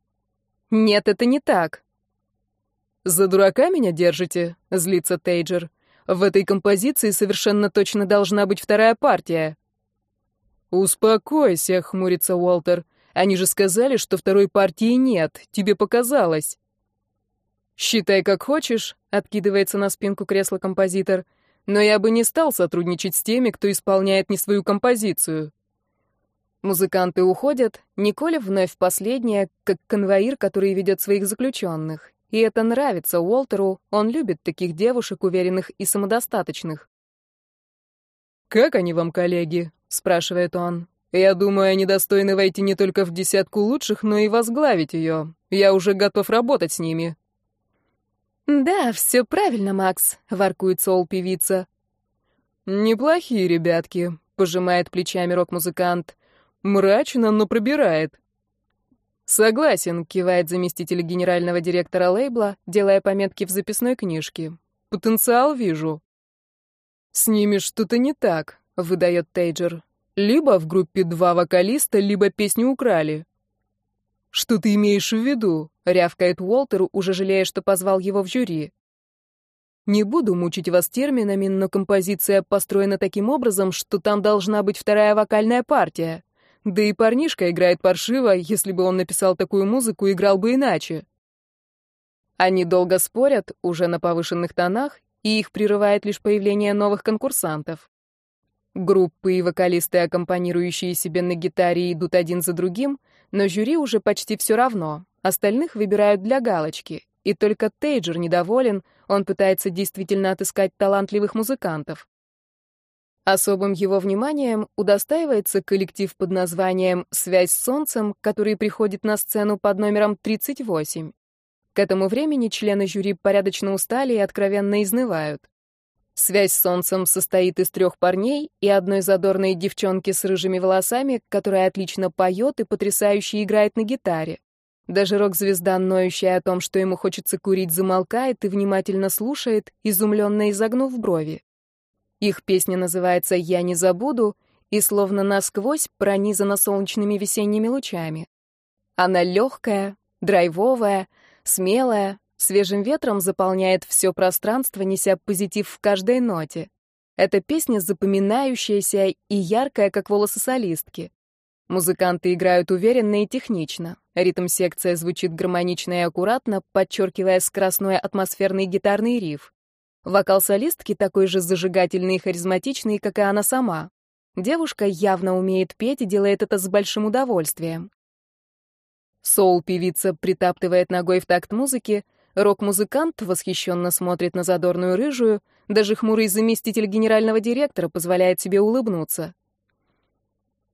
«Нет, это не так». «За дурака меня держите?» — злится Тейджер. «В этой композиции совершенно точно должна быть вторая партия». «Успокойся», — хмурится Уолтер. «Они же сказали, что второй партии нет. Тебе показалось». «Считай, как хочешь», — откидывается на спинку кресла композитор, «но я бы не стал сотрудничать с теми, кто исполняет не свою композицию». Музыканты уходят, Николя вновь последняя, как конвоир, который ведет своих заключенных. И это нравится Уолтеру, он любит таких девушек, уверенных и самодостаточных. «Как они вам, коллеги?» — спрашивает он. «Я думаю, они достойны войти не только в десятку лучших, но и возглавить ее. Я уже готов работать с ними». «Да, все правильно, Макс», — воркует соул-певица. «Неплохие ребятки», — пожимает плечами рок-музыкант. «Мрачно, но пробирает». «Согласен», — кивает заместитель генерального директора лейбла, делая пометки в записной книжке. «Потенциал вижу». «С ними что-то не так», — выдает Тейджер. «Либо в группе два вокалиста, либо песню украли». «Что ты имеешь в виду?» — рявкает Уолтер, уже жалея, что позвал его в жюри. «Не буду мучить вас терминами, но композиция построена таким образом, что там должна быть вторая вокальная партия. Да и парнишка играет паршиво, если бы он написал такую музыку, играл бы иначе». Они долго спорят, уже на повышенных тонах, и их прерывает лишь появление новых конкурсантов. Группы и вокалисты, аккомпанирующие себе на гитаре, идут один за другим, но жюри уже почти все равно. Остальных выбирают для галочки. И только Тейджер недоволен, он пытается действительно отыскать талантливых музыкантов. Особым его вниманием удостаивается коллектив под названием «Связь с солнцем», который приходит на сцену под номером 38. К этому времени члены жюри порядочно устали и откровенно изнывают. Связь с солнцем состоит из трех парней и одной задорной девчонки с рыжими волосами, которая отлично поет и потрясающе играет на гитаре. Даже рок-звезда, ноющая о том, что ему хочется курить, замолкает и внимательно слушает, изумленно изогнув брови. Их песня называется «Я не забуду» и словно насквозь пронизана солнечными весенними лучами. Она легкая, драйвовая, смелая, свежим ветром заполняет все пространство, неся позитив в каждой ноте. Эта песня запоминающаяся и яркая, как волосы солистки. Музыканты играют уверенно и технично. Ритм-секция звучит гармонично и аккуратно, подчеркивая скоростной атмосферный гитарный риф. Вокал солистки такой же зажигательный и харизматичный, как и она сама. Девушка явно умеет петь и делает это с большим удовольствием. Соул-певица притаптывает ногой в такт музыки, рок-музыкант восхищенно смотрит на задорную рыжую, даже хмурый заместитель генерального директора позволяет себе улыбнуться.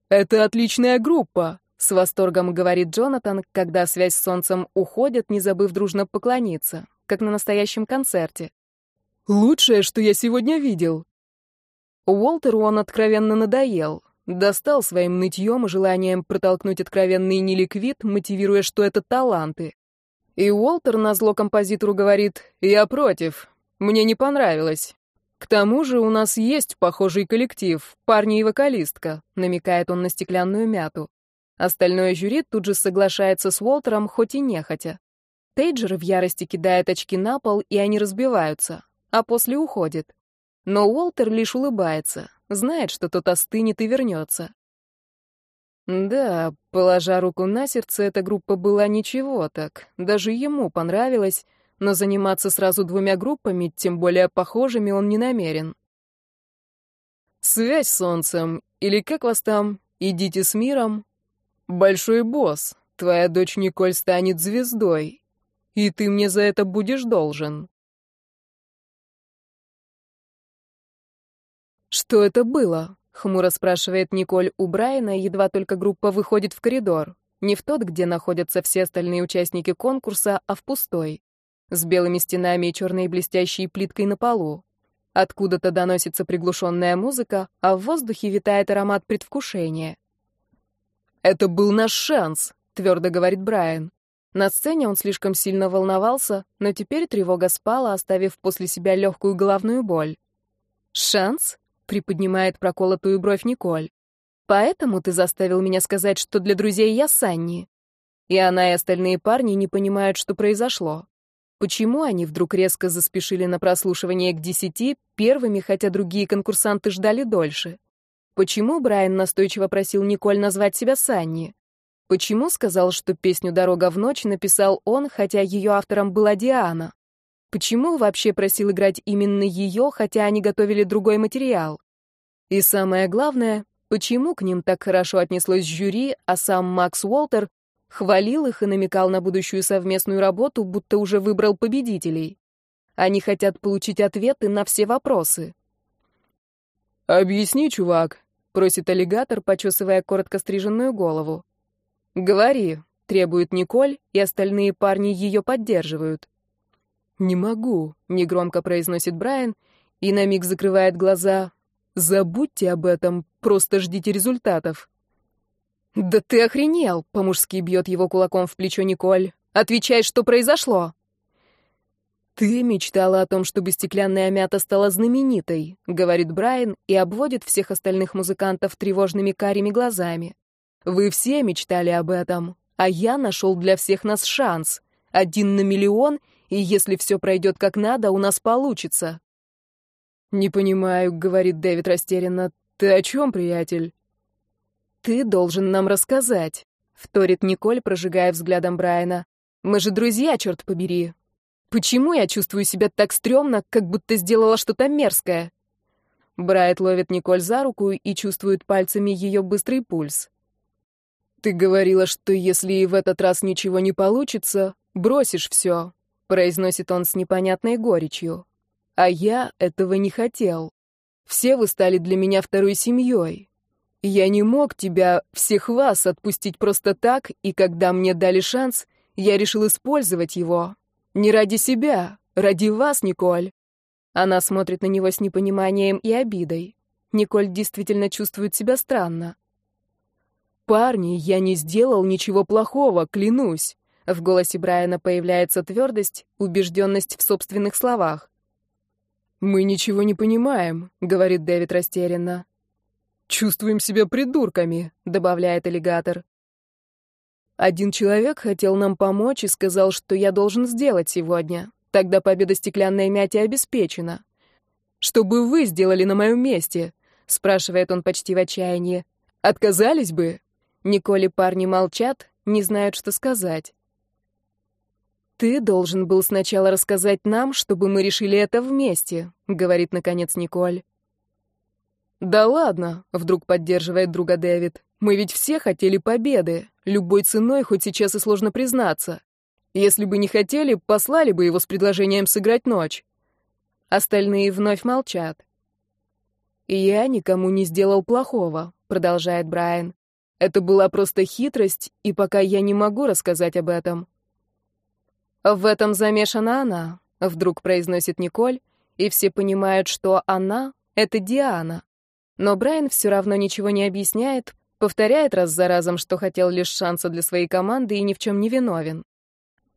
«Это отличная группа», — с восторгом говорит Джонатан, когда связь с солнцем уходит, не забыв дружно поклониться, как на настоящем концерте. «Лучшее, что я сегодня видел». Уолтеру он откровенно надоел. Достал своим нытьем и желанием протолкнуть откровенный неликвид, мотивируя, что это таланты. И Уолтер назло композитору говорит «Я против. Мне не понравилось. К тому же у нас есть похожий коллектив, парни и вокалистка», намекает он на стеклянную мяту. Остальное жюри тут же соглашается с Уолтером, хоть и нехотя. Тейджер в ярости кидает очки на пол, и они разбиваются, а после уходит. Но Уолтер лишь улыбается, знает, что тот остынет и вернется. Да, положа руку на сердце, эта группа была ничего так, даже ему понравилось, но заниматься сразу двумя группами, тем более похожими, он не намерен. «Связь с солнцем, или как вас там, идите с миром?» «Большой босс, твоя дочь Николь станет звездой, и ты мне за это будешь должен». «Что это было?» — хмуро спрашивает Николь у Брайана, едва только группа выходит в коридор. Не в тот, где находятся все остальные участники конкурса, а в пустой с белыми стенами и черной блестящей плиткой на полу. Откуда-то доносится приглушенная музыка, а в воздухе витает аромат предвкушения. «Это был наш шанс», — твердо говорит Брайан. На сцене он слишком сильно волновался, но теперь тревога спала, оставив после себя легкую головную боль. «Шанс?» — приподнимает проколотую бровь Николь. «Поэтому ты заставил меня сказать, что для друзей я Санни». И она и остальные парни не понимают, что произошло. Почему они вдруг резко заспешили на прослушивание к десяти первыми, хотя другие конкурсанты ждали дольше? Почему Брайан настойчиво просил Николь назвать себя Санни? Почему сказал, что песню «Дорога в ночь» написал он, хотя ее автором была Диана? Почему вообще просил играть именно ее, хотя они готовили другой материал? И самое главное, почему к ним так хорошо отнеслось жюри, а сам Макс Уолтер хвалил их и намекал на будущую совместную работу, будто уже выбрал победителей. Они хотят получить ответы на все вопросы. «Объясни, чувак», — просит аллигатор, почесывая коротко стриженную голову. «Говори», — требует Николь, и остальные парни ее поддерживают. «Не могу», — негромко произносит Брайан и на миг закрывает глаза. «Забудьте об этом, просто ждите результатов». «Да ты охренел!» — по-мужски бьет его кулаком в плечо Николь. «Отвечай, что произошло!» «Ты мечтала о том, чтобы стеклянная мята стала знаменитой», — говорит Брайан и обводит всех остальных музыкантов тревожными карими глазами. «Вы все мечтали об этом, а я нашел для всех нас шанс. Один на миллион, и если все пройдет как надо, у нас получится». «Не понимаю», — говорит Дэвид растерянно. «Ты о чем, приятель?» «Ты должен нам рассказать», — вторит Николь, прожигая взглядом Брайана. «Мы же друзья, черт побери. Почему я чувствую себя так стрёмно, как будто сделала что-то мерзкое?» Брайт ловит Николь за руку и чувствует пальцами ее быстрый пульс. «Ты говорила, что если и в этот раз ничего не получится, бросишь все», — произносит он с непонятной горечью. «А я этого не хотел. Все вы стали для меня второй семьей. Я не мог тебя, всех вас, отпустить просто так, и когда мне дали шанс, я решил использовать его. Не ради себя, ради вас, Николь. Она смотрит на него с непониманием и обидой. Николь действительно чувствует себя странно. «Парни, я не сделал ничего плохого, клянусь. В голосе Брайана появляется твердость, убежденность в собственных словах. «Мы ничего не понимаем», — говорит Дэвид растерянно. «Чувствуем себя придурками», — добавляет аллигатор. «Один человек хотел нам помочь и сказал, что я должен сделать сегодня. Тогда победа стеклянной мяти обеспечена. Что бы вы сделали на моем месте?» — спрашивает он почти в отчаянии. «Отказались бы?» Николь и парни молчат, не знают, что сказать. «Ты должен был сначала рассказать нам, чтобы мы решили это вместе», — говорит, наконец, Николь. «Да ладно», — вдруг поддерживает друга Дэвид. «Мы ведь все хотели победы, любой ценой, хоть сейчас и сложно признаться. Если бы не хотели, послали бы его с предложением сыграть ночь». Остальные вновь молчат. «Я никому не сделал плохого», — продолжает Брайан. «Это была просто хитрость, и пока я не могу рассказать об этом». «В этом замешана она», — вдруг произносит Николь, и все понимают, что она — это Диана. Но Брайан все равно ничего не объясняет, повторяет раз за разом, что хотел лишь шанса для своей команды и ни в чем не виновен.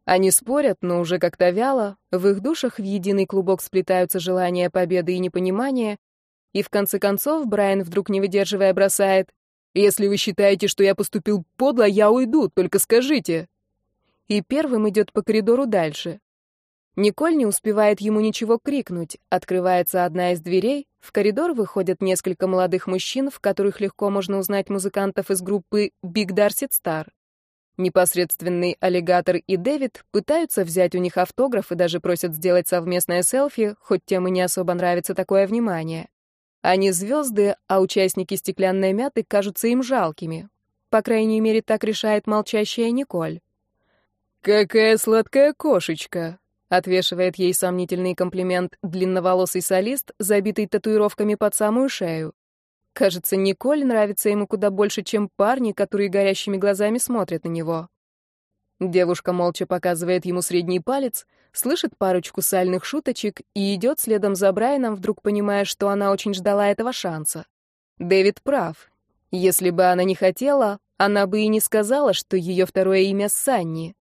Они спорят, но уже как-то вяло, в их душах в единый клубок сплетаются желания победы и непонимания, и в конце концов Брайан, вдруг не выдерживая, бросает «Если вы считаете, что я поступил подло, я уйду, только скажите» и первым идет по коридору дальше. Николь не успевает ему ничего крикнуть. Открывается одна из дверей, в коридор выходят несколько молодых мужчин, в которых легко можно узнать музыкантов из группы Big Darcy Star. Непосредственный аллигатор и Дэвид пытаются взять у них автограф и даже просят сделать совместное селфи, хоть тем и не особо нравится такое внимание. Они звезды, а участники стеклянной мяты кажутся им жалкими. По крайней мере, так решает молчащая Николь. «Какая сладкая кошечка!» — отвешивает ей сомнительный комплимент длинноволосый солист, забитый татуировками под самую шею. Кажется, Николь нравится ему куда больше, чем парни, которые горящими глазами смотрят на него. Девушка молча показывает ему средний палец, слышит парочку сальных шуточек и идет следом за Брайаном, вдруг понимая, что она очень ждала этого шанса. Дэвид прав. Если бы она не хотела, она бы и не сказала, что ее второе имя Санни.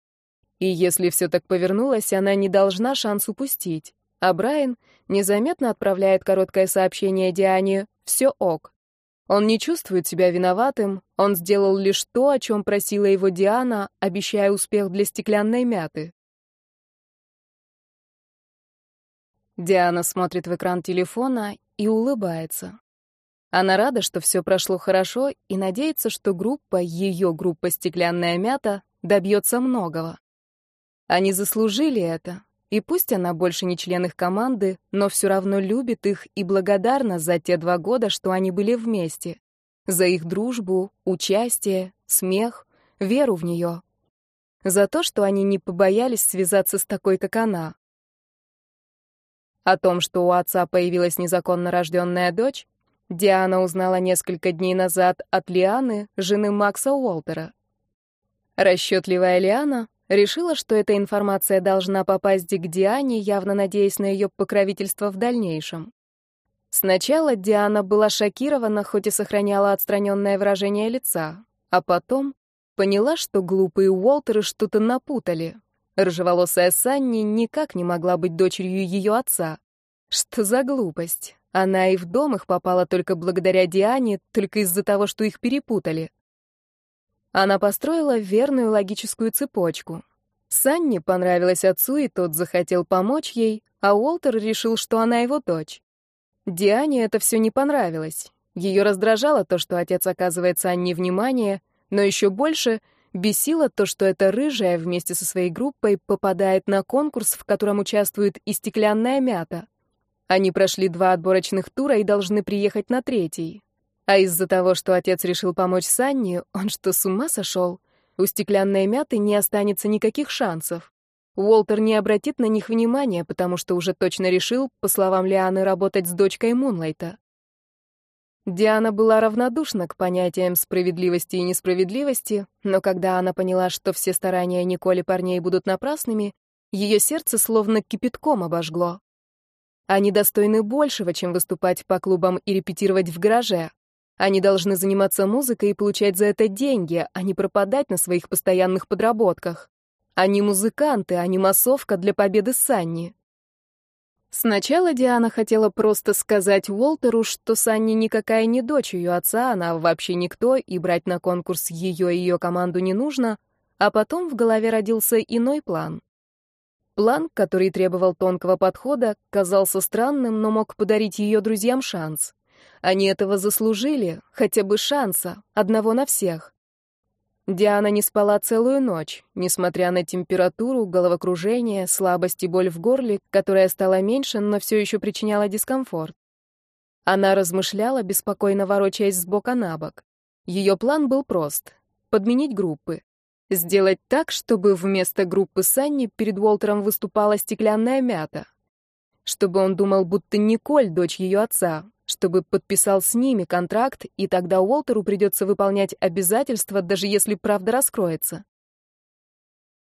И если все так повернулось, она не должна шанс упустить. А Брайан незаметно отправляет короткое сообщение Диане «Все ок». Он не чувствует себя виноватым, он сделал лишь то, о чем просила его Диана, обещая успех для стеклянной мяты. Диана смотрит в экран телефона и улыбается. Она рада, что все прошло хорошо, и надеется, что группа, ее группа «Стеклянная мята», добьется многого. Они заслужили это. И пусть она больше не член их команды, но все равно любит их и благодарна за те два года, что они были вместе. За их дружбу, участие, смех, веру в нее. За то, что они не побоялись связаться с такой, как она. О том, что у отца появилась незаконно рожденная дочь, Диана узнала несколько дней назад от Лианы, жены Макса Уолтера. Расчетливая Лиана Решила, что эта информация должна попасть к Диане, явно надеясь на ее покровительство в дальнейшем. Сначала Диана была шокирована, хоть и сохраняла отстраненное выражение лица, а потом поняла, что глупые Уолтеры что-то напутали. Рыжеволосая Санни никак не могла быть дочерью ее отца. Что за глупость? Она и в дом их попала только благодаря Диане, только из-за того, что их перепутали. Она построила верную логическую цепочку. Санни понравилась отцу, и тот захотел помочь ей, а Уолтер решил, что она его дочь. Диане это все не понравилось. Ее раздражало то, что отец оказывает Санни внимание, но еще больше бесило то, что эта рыжая вместе со своей группой попадает на конкурс, в котором участвует и стеклянная мята. Они прошли два отборочных тура и должны приехать на третий. А из-за того, что отец решил помочь Санни, он что, с ума сошел? У стеклянной мяты не останется никаких шансов. Уолтер не обратит на них внимания, потому что уже точно решил, по словам Лианы, работать с дочкой Мунлайта. Диана была равнодушна к понятиям справедливости и несправедливости, но когда она поняла, что все старания Николи парней будут напрасными, ее сердце словно кипятком обожгло. Они достойны большего, чем выступать по клубам и репетировать в гараже. Они должны заниматься музыкой и получать за это деньги, а не пропадать на своих постоянных подработках. Они музыканты, а не массовка для победы Санни. Сначала Диана хотела просто сказать Уолтеру, что Санни никакая не дочь ее отца, она вообще никто, и брать на конкурс ее и ее команду не нужно, а потом в голове родился иной план. План, который требовал тонкого подхода, казался странным, но мог подарить ее друзьям шанс. Они этого заслужили, хотя бы шанса, одного на всех. Диана не спала целую ночь, несмотря на температуру, головокружение, слабость и боль в горле, которая стала меньше, но все еще причиняла дискомфорт. Она размышляла, беспокойно ворочаясь с бока на бок. Ее план был прост — подменить группы. Сделать так, чтобы вместо группы Санни перед Уолтером выступала стеклянная мята. Чтобы он думал, будто Николь — дочь ее отца, чтобы подписал с ними контракт, и тогда Уолтеру придется выполнять обязательства, даже если правда раскроется.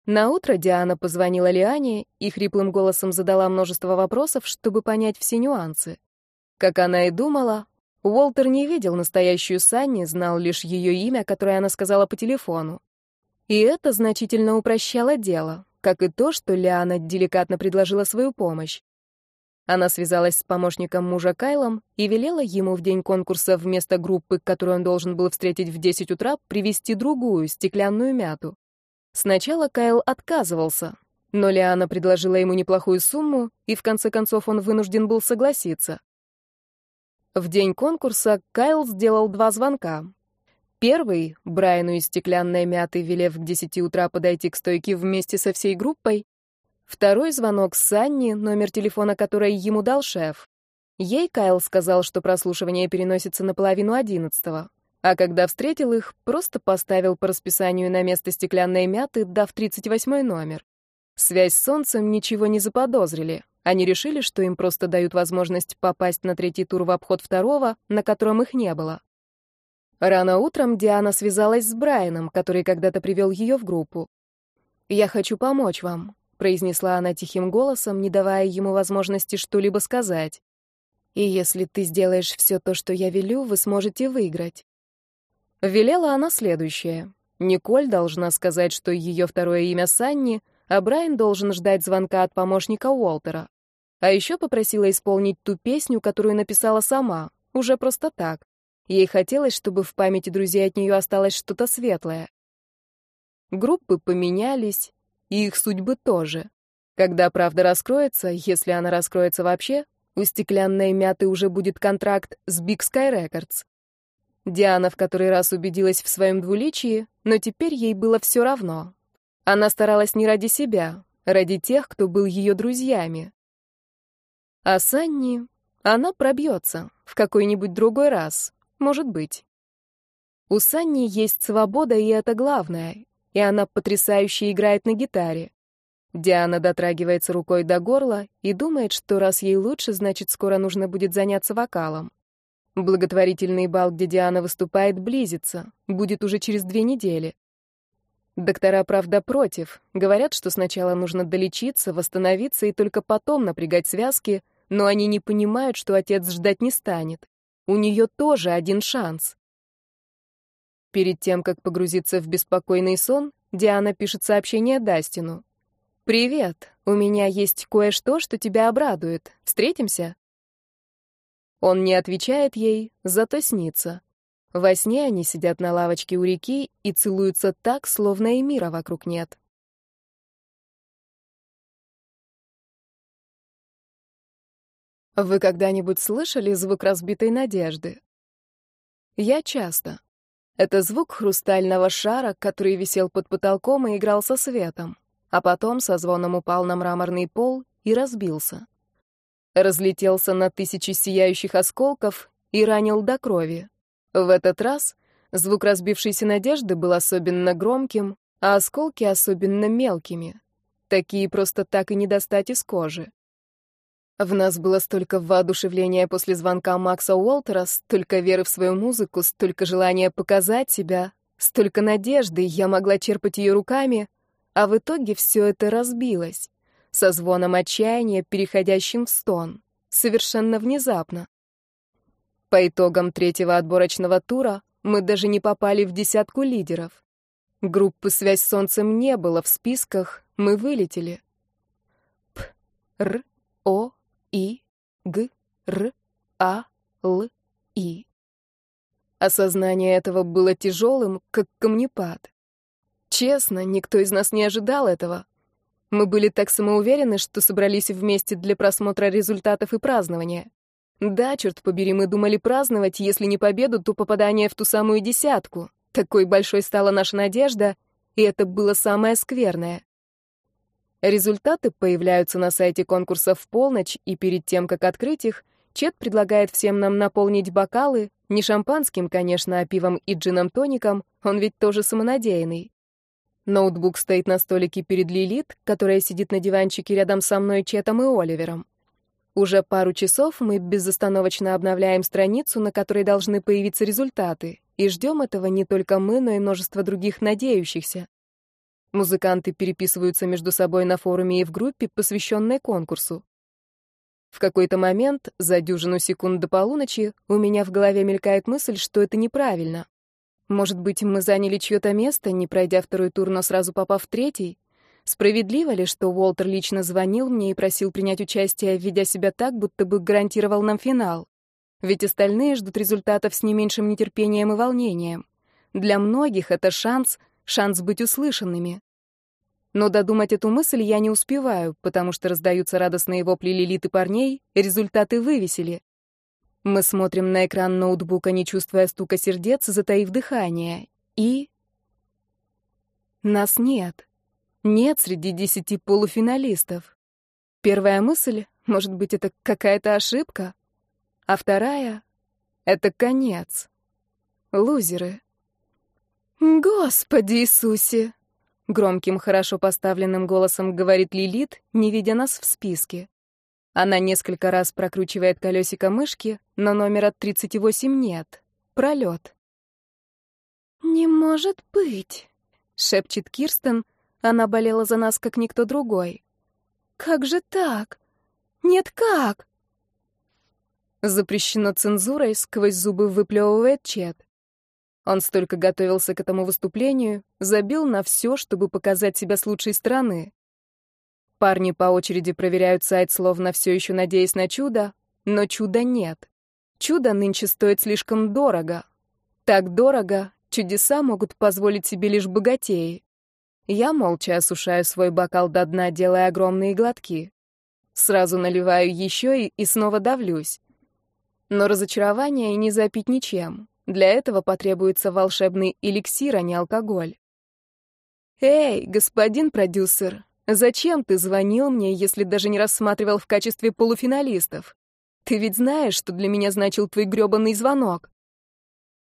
На утро Диана позвонила Лиане и хриплым голосом задала множество вопросов, чтобы понять все нюансы. Как она и думала, Уолтер не видел настоящую Санни, знал лишь ее имя, которое она сказала по телефону. И это значительно упрощало дело, как и то, что Лиана деликатно предложила свою помощь. Она связалась с помощником мужа Кайлом и велела ему в день конкурса вместо группы, которую он должен был встретить в 10 утра, привезти другую, стеклянную мяту. Сначала Кайл отказывался, но Лиана предложила ему неплохую сумму, и в конце концов он вынужден был согласиться. В день конкурса Кайл сделал два звонка. Первый, Брайану из стеклянной мяты, велев к 10 утра подойти к стойке вместе со всей группой, Второй звонок с Санни, номер телефона которой ему дал шеф. Ей Кайл сказал, что прослушивание переносится на половину одиннадцатого. А когда встретил их, просто поставил по расписанию на место стеклянной мяты, дав 38 номер. Связь с Солнцем ничего не заподозрили. Они решили, что им просто дают возможность попасть на третий тур в обход второго, на котором их не было. Рано утром Диана связалась с Брайаном, который когда-то привел ее в группу. «Я хочу помочь вам произнесла она тихим голосом, не давая ему возможности что-либо сказать. И если ты сделаешь все то, что я велю, вы сможете выиграть. Велела она следующее. Николь должна сказать, что ее второе имя Санни, а Брайан должен ждать звонка от помощника Уолтера. А еще попросила исполнить ту песню, которую написала сама, уже просто так. Ей хотелось, чтобы в памяти друзей от нее осталось что-то светлое. Группы поменялись, и их судьбы тоже. Когда правда раскроется, если она раскроется вообще, у стеклянной мяты уже будет контракт с Big Sky Records. Диана в который раз убедилась в своем двуличии, но теперь ей было все равно. Она старалась не ради себя, ради тех, кто был ее друзьями. А Санни, она пробьется в какой-нибудь другой раз, может быть. У Санни есть свобода, и это главное, и она потрясающе играет на гитаре. Диана дотрагивается рукой до горла и думает, что раз ей лучше, значит, скоро нужно будет заняться вокалом. Благотворительный бал, где Диана выступает, близится, будет уже через две недели. Доктора, правда, против. Говорят, что сначала нужно долечиться, восстановиться и только потом напрягать связки, но они не понимают, что отец ждать не станет. У нее тоже один шанс. Перед тем, как погрузиться в беспокойный сон, Диана пишет сообщение Дастину. «Привет, у меня есть кое-что, что тебя обрадует. Встретимся?» Он не отвечает ей, зато снится. Во сне они сидят на лавочке у реки и целуются так, словно и мира вокруг нет. Вы когда-нибудь слышали звук разбитой надежды? Я часто. Это звук хрустального шара, который висел под потолком и играл со светом, а потом со звоном упал на мраморный пол и разбился. Разлетелся на тысячи сияющих осколков и ранил до крови. В этот раз звук разбившейся надежды был особенно громким, а осколки особенно мелкими. Такие просто так и не достать из кожи. В нас было столько воодушевления после звонка Макса Уолтера, столько веры в свою музыку, столько желания показать себя, столько надежды, я могла черпать ее руками, а в итоге все это разбилось, со звоном отчаяния, переходящим в стон, совершенно внезапно. По итогам третьего отборочного тура мы даже не попали в десятку лидеров. Группы «Связь с солнцем» не было в списках, мы вылетели. П, Р, О, И, Г, Р, А, Л, И. Осознание этого было тяжелым, как камнепад. Честно, никто из нас не ожидал этого. Мы были так самоуверены, что собрались вместе для просмотра результатов и празднования. Да, черт побери, мы думали праздновать, если не победу, то попадание в ту самую десятку. Такой большой стала наша надежда, и это было самое скверное. Результаты появляются на сайте конкурса в полночь, и перед тем, как открыть их, Чет предлагает всем нам наполнить бокалы, не шампанским, конечно, а пивом и джином-тоником, он ведь тоже самонадеянный. Ноутбук стоит на столике перед Лилит, которая сидит на диванчике рядом со мной, Четом и Оливером. Уже пару часов мы безостановочно обновляем страницу, на которой должны появиться результаты, и ждем этого не только мы, но и множество других надеющихся. Музыканты переписываются между собой на форуме и в группе, посвященной конкурсу. В какой-то момент, за дюжину секунд до полуночи, у меня в голове мелькает мысль, что это неправильно. Может быть, мы заняли чье-то место, не пройдя второй тур, но сразу попав в третий? Справедливо ли, что Уолтер лично звонил мне и просил принять участие, ведя себя так, будто бы гарантировал нам финал? Ведь остальные ждут результатов с не меньшим нетерпением и волнением. Для многих это шанс, шанс быть услышанными. Но додумать эту мысль я не успеваю, потому что раздаются радостные вопли Лилит и парней, результаты вывесили. Мы смотрим на экран ноутбука, не чувствуя стука сердец, затаив дыхание. И... Нас нет. Нет среди десяти полуфиналистов. Первая мысль, может быть, это какая-то ошибка? А вторая — это конец. Лузеры. «Господи Иисусе!» — громким, хорошо поставленным голосом говорит Лилит, не видя нас в списке. Она несколько раз прокручивает колесико мышки, но номера 38 нет. Пролет. «Не может быть», — шепчет Кирстен. Она болела за нас, как никто другой. «Как же так? Нет, как?» Запрещено цензурой, сквозь зубы выплевывает Чет. Он столько готовился к этому выступлению, забил на все, чтобы показать себя с лучшей стороны. Парни по очереди проверяют сайт, словно все еще надеясь на чудо, но чуда нет. Чудо нынче стоит слишком дорого. Так дорого, чудеса могут позволить себе лишь богатеи. Я молча осушаю свой бокал до дна, делая огромные глотки. Сразу наливаю еще и, и снова давлюсь. Но разочарование не запить ничем. Для этого потребуется волшебный эликсир, а не алкоголь. «Эй, господин продюсер, Зачем ты звонил мне, если даже не рассматривал в качестве полуфиналистов? Ты ведь знаешь, что для меня значил твой грёбаный звонок.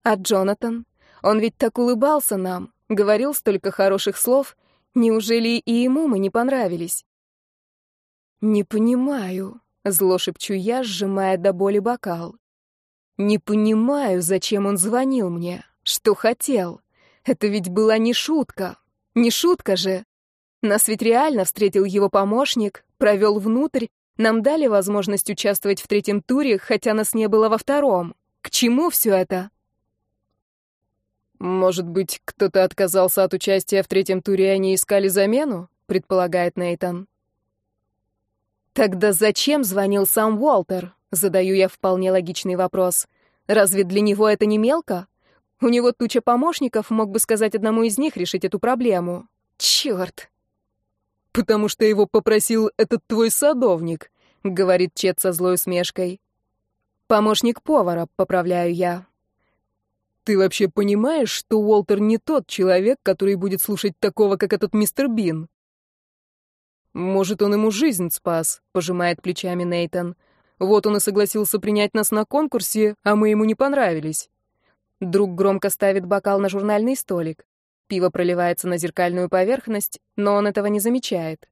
А Джонатан? Он ведь так улыбался нам, говорил столько хороших слов. Неужели и ему мы не понравились? Не понимаю, зло шепчу я, сжимая до боли бокал. Не понимаю, зачем он звонил мне, что хотел. Это ведь была не шутка. Не шутка же. Нас ведь реально встретил его помощник, провел внутрь, нам дали возможность участвовать в третьем туре, хотя нас не было во втором. К чему все это? Может быть, кто-то отказался от участия в третьем туре, и они искали замену? предполагает Нейтан. Тогда зачем звонил сам Уолтер? Задаю я вполне логичный вопрос. Разве для него это не мелко? У него туча помощников, мог бы сказать одному из них решить эту проблему. Черт! «Потому что его попросил этот твой садовник», — говорит Чет со злой усмешкой. «Помощник повара», — поправляю я. «Ты вообще понимаешь, что Уолтер не тот человек, который будет слушать такого, как этот мистер Бин?» «Может, он ему жизнь спас», — пожимает плечами Нейтон. «Вот он и согласился принять нас на конкурсе, а мы ему не понравились». Друг громко ставит бокал на журнальный столик. Пиво проливается на зеркальную поверхность, но он этого не замечает.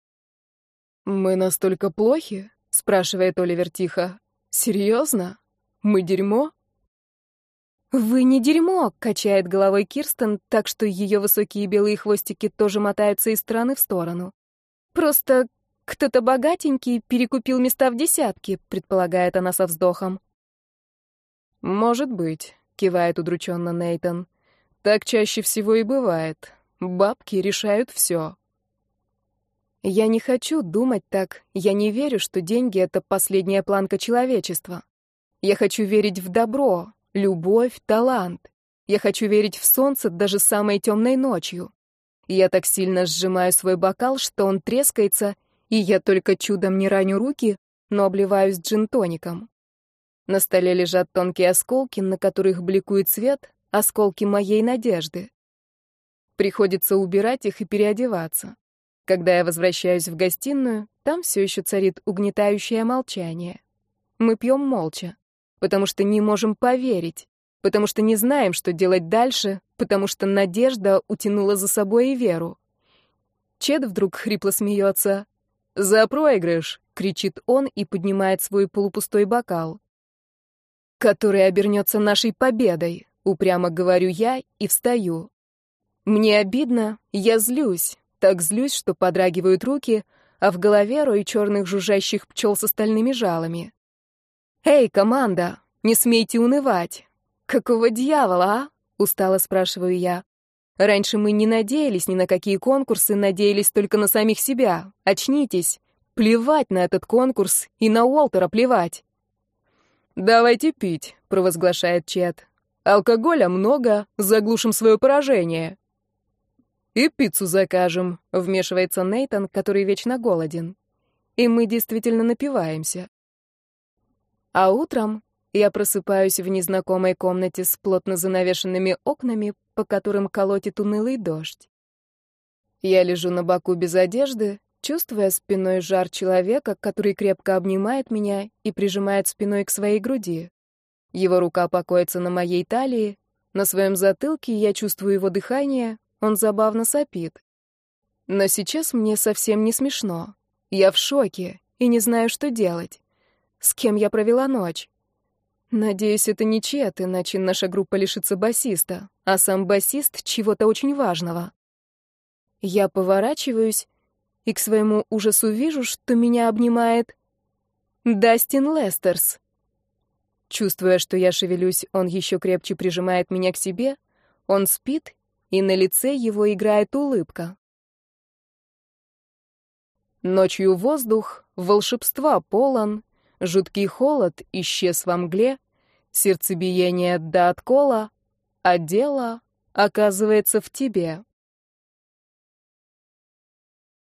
«Мы настолько плохи?» — спрашивает Оливер тихо. «Серьезно? Мы дерьмо?» «Вы не дерьмо!» — качает головой Кирстен, так что ее высокие белые хвостики тоже мотаются из стороны в сторону. «Просто кто-то богатенький перекупил места в десятке», — предполагает она со вздохом. «Может быть», — кивает удрученно Нейтон. Так чаще всего и бывает. Бабки решают все. Я не хочу думать так. Я не верю, что деньги — это последняя планка человечества. Я хочу верить в добро, любовь, талант. Я хочу верить в солнце даже самой темной ночью. Я так сильно сжимаю свой бокал, что он трескается, и я только чудом не раню руки, но обливаюсь джин-тоником. На столе лежат тонкие осколки, на которых бликует свет, осколки моей надежды. Приходится убирать их и переодеваться. Когда я возвращаюсь в гостиную, там все еще царит угнетающее молчание. Мы пьем молча, потому что не можем поверить, потому что не знаем, что делать дальше, потому что надежда утянула за собой и веру. Чед вдруг хрипло смеется. «За проигрыш!» — кричит он и поднимает свой полупустой бокал. «Который обернется нашей победой», — упрямо говорю я и встаю. Мне обидно, я злюсь, так злюсь, что подрагивают руки, а в голове рой черных жужжащих пчел с остальными жалами. «Эй, команда, не смейте унывать! Какого дьявола, а?» — устало спрашиваю я. «Раньше мы не надеялись ни на какие конкурсы, надеялись только на самих себя. Очнитесь! Плевать на этот конкурс и на Уолтера плевать!» «Давайте пить», — провозглашает Чет. «Алкоголя много, заглушим свое поражение». «И пиццу закажем», — вмешивается Нейтон, который вечно голоден. И мы действительно напиваемся. А утром я просыпаюсь в незнакомой комнате с плотно занавешенными окнами, по которым колотит унылый дождь. Я лежу на боку без одежды, чувствуя спиной жар человека, который крепко обнимает меня и прижимает спиной к своей груди. Его рука покоится на моей талии, на своем затылке я чувствую его дыхание, он забавно сопит. Но сейчас мне совсем не смешно. Я в шоке и не знаю, что делать. С кем я провела ночь? Надеюсь, это не Чет, иначе наша группа лишится басиста, а сам басист — чего-то очень важного. Я поворачиваюсь и к своему ужасу вижу, что меня обнимает Дастин Лестерс. Чувствуя, что я шевелюсь, он еще крепче прижимает меня к себе, он спит и на лице его играет улыбка. Ночью воздух волшебства полон, жуткий холод исчез во мгле, сердцебиение до откола, а дело оказывается в тебе.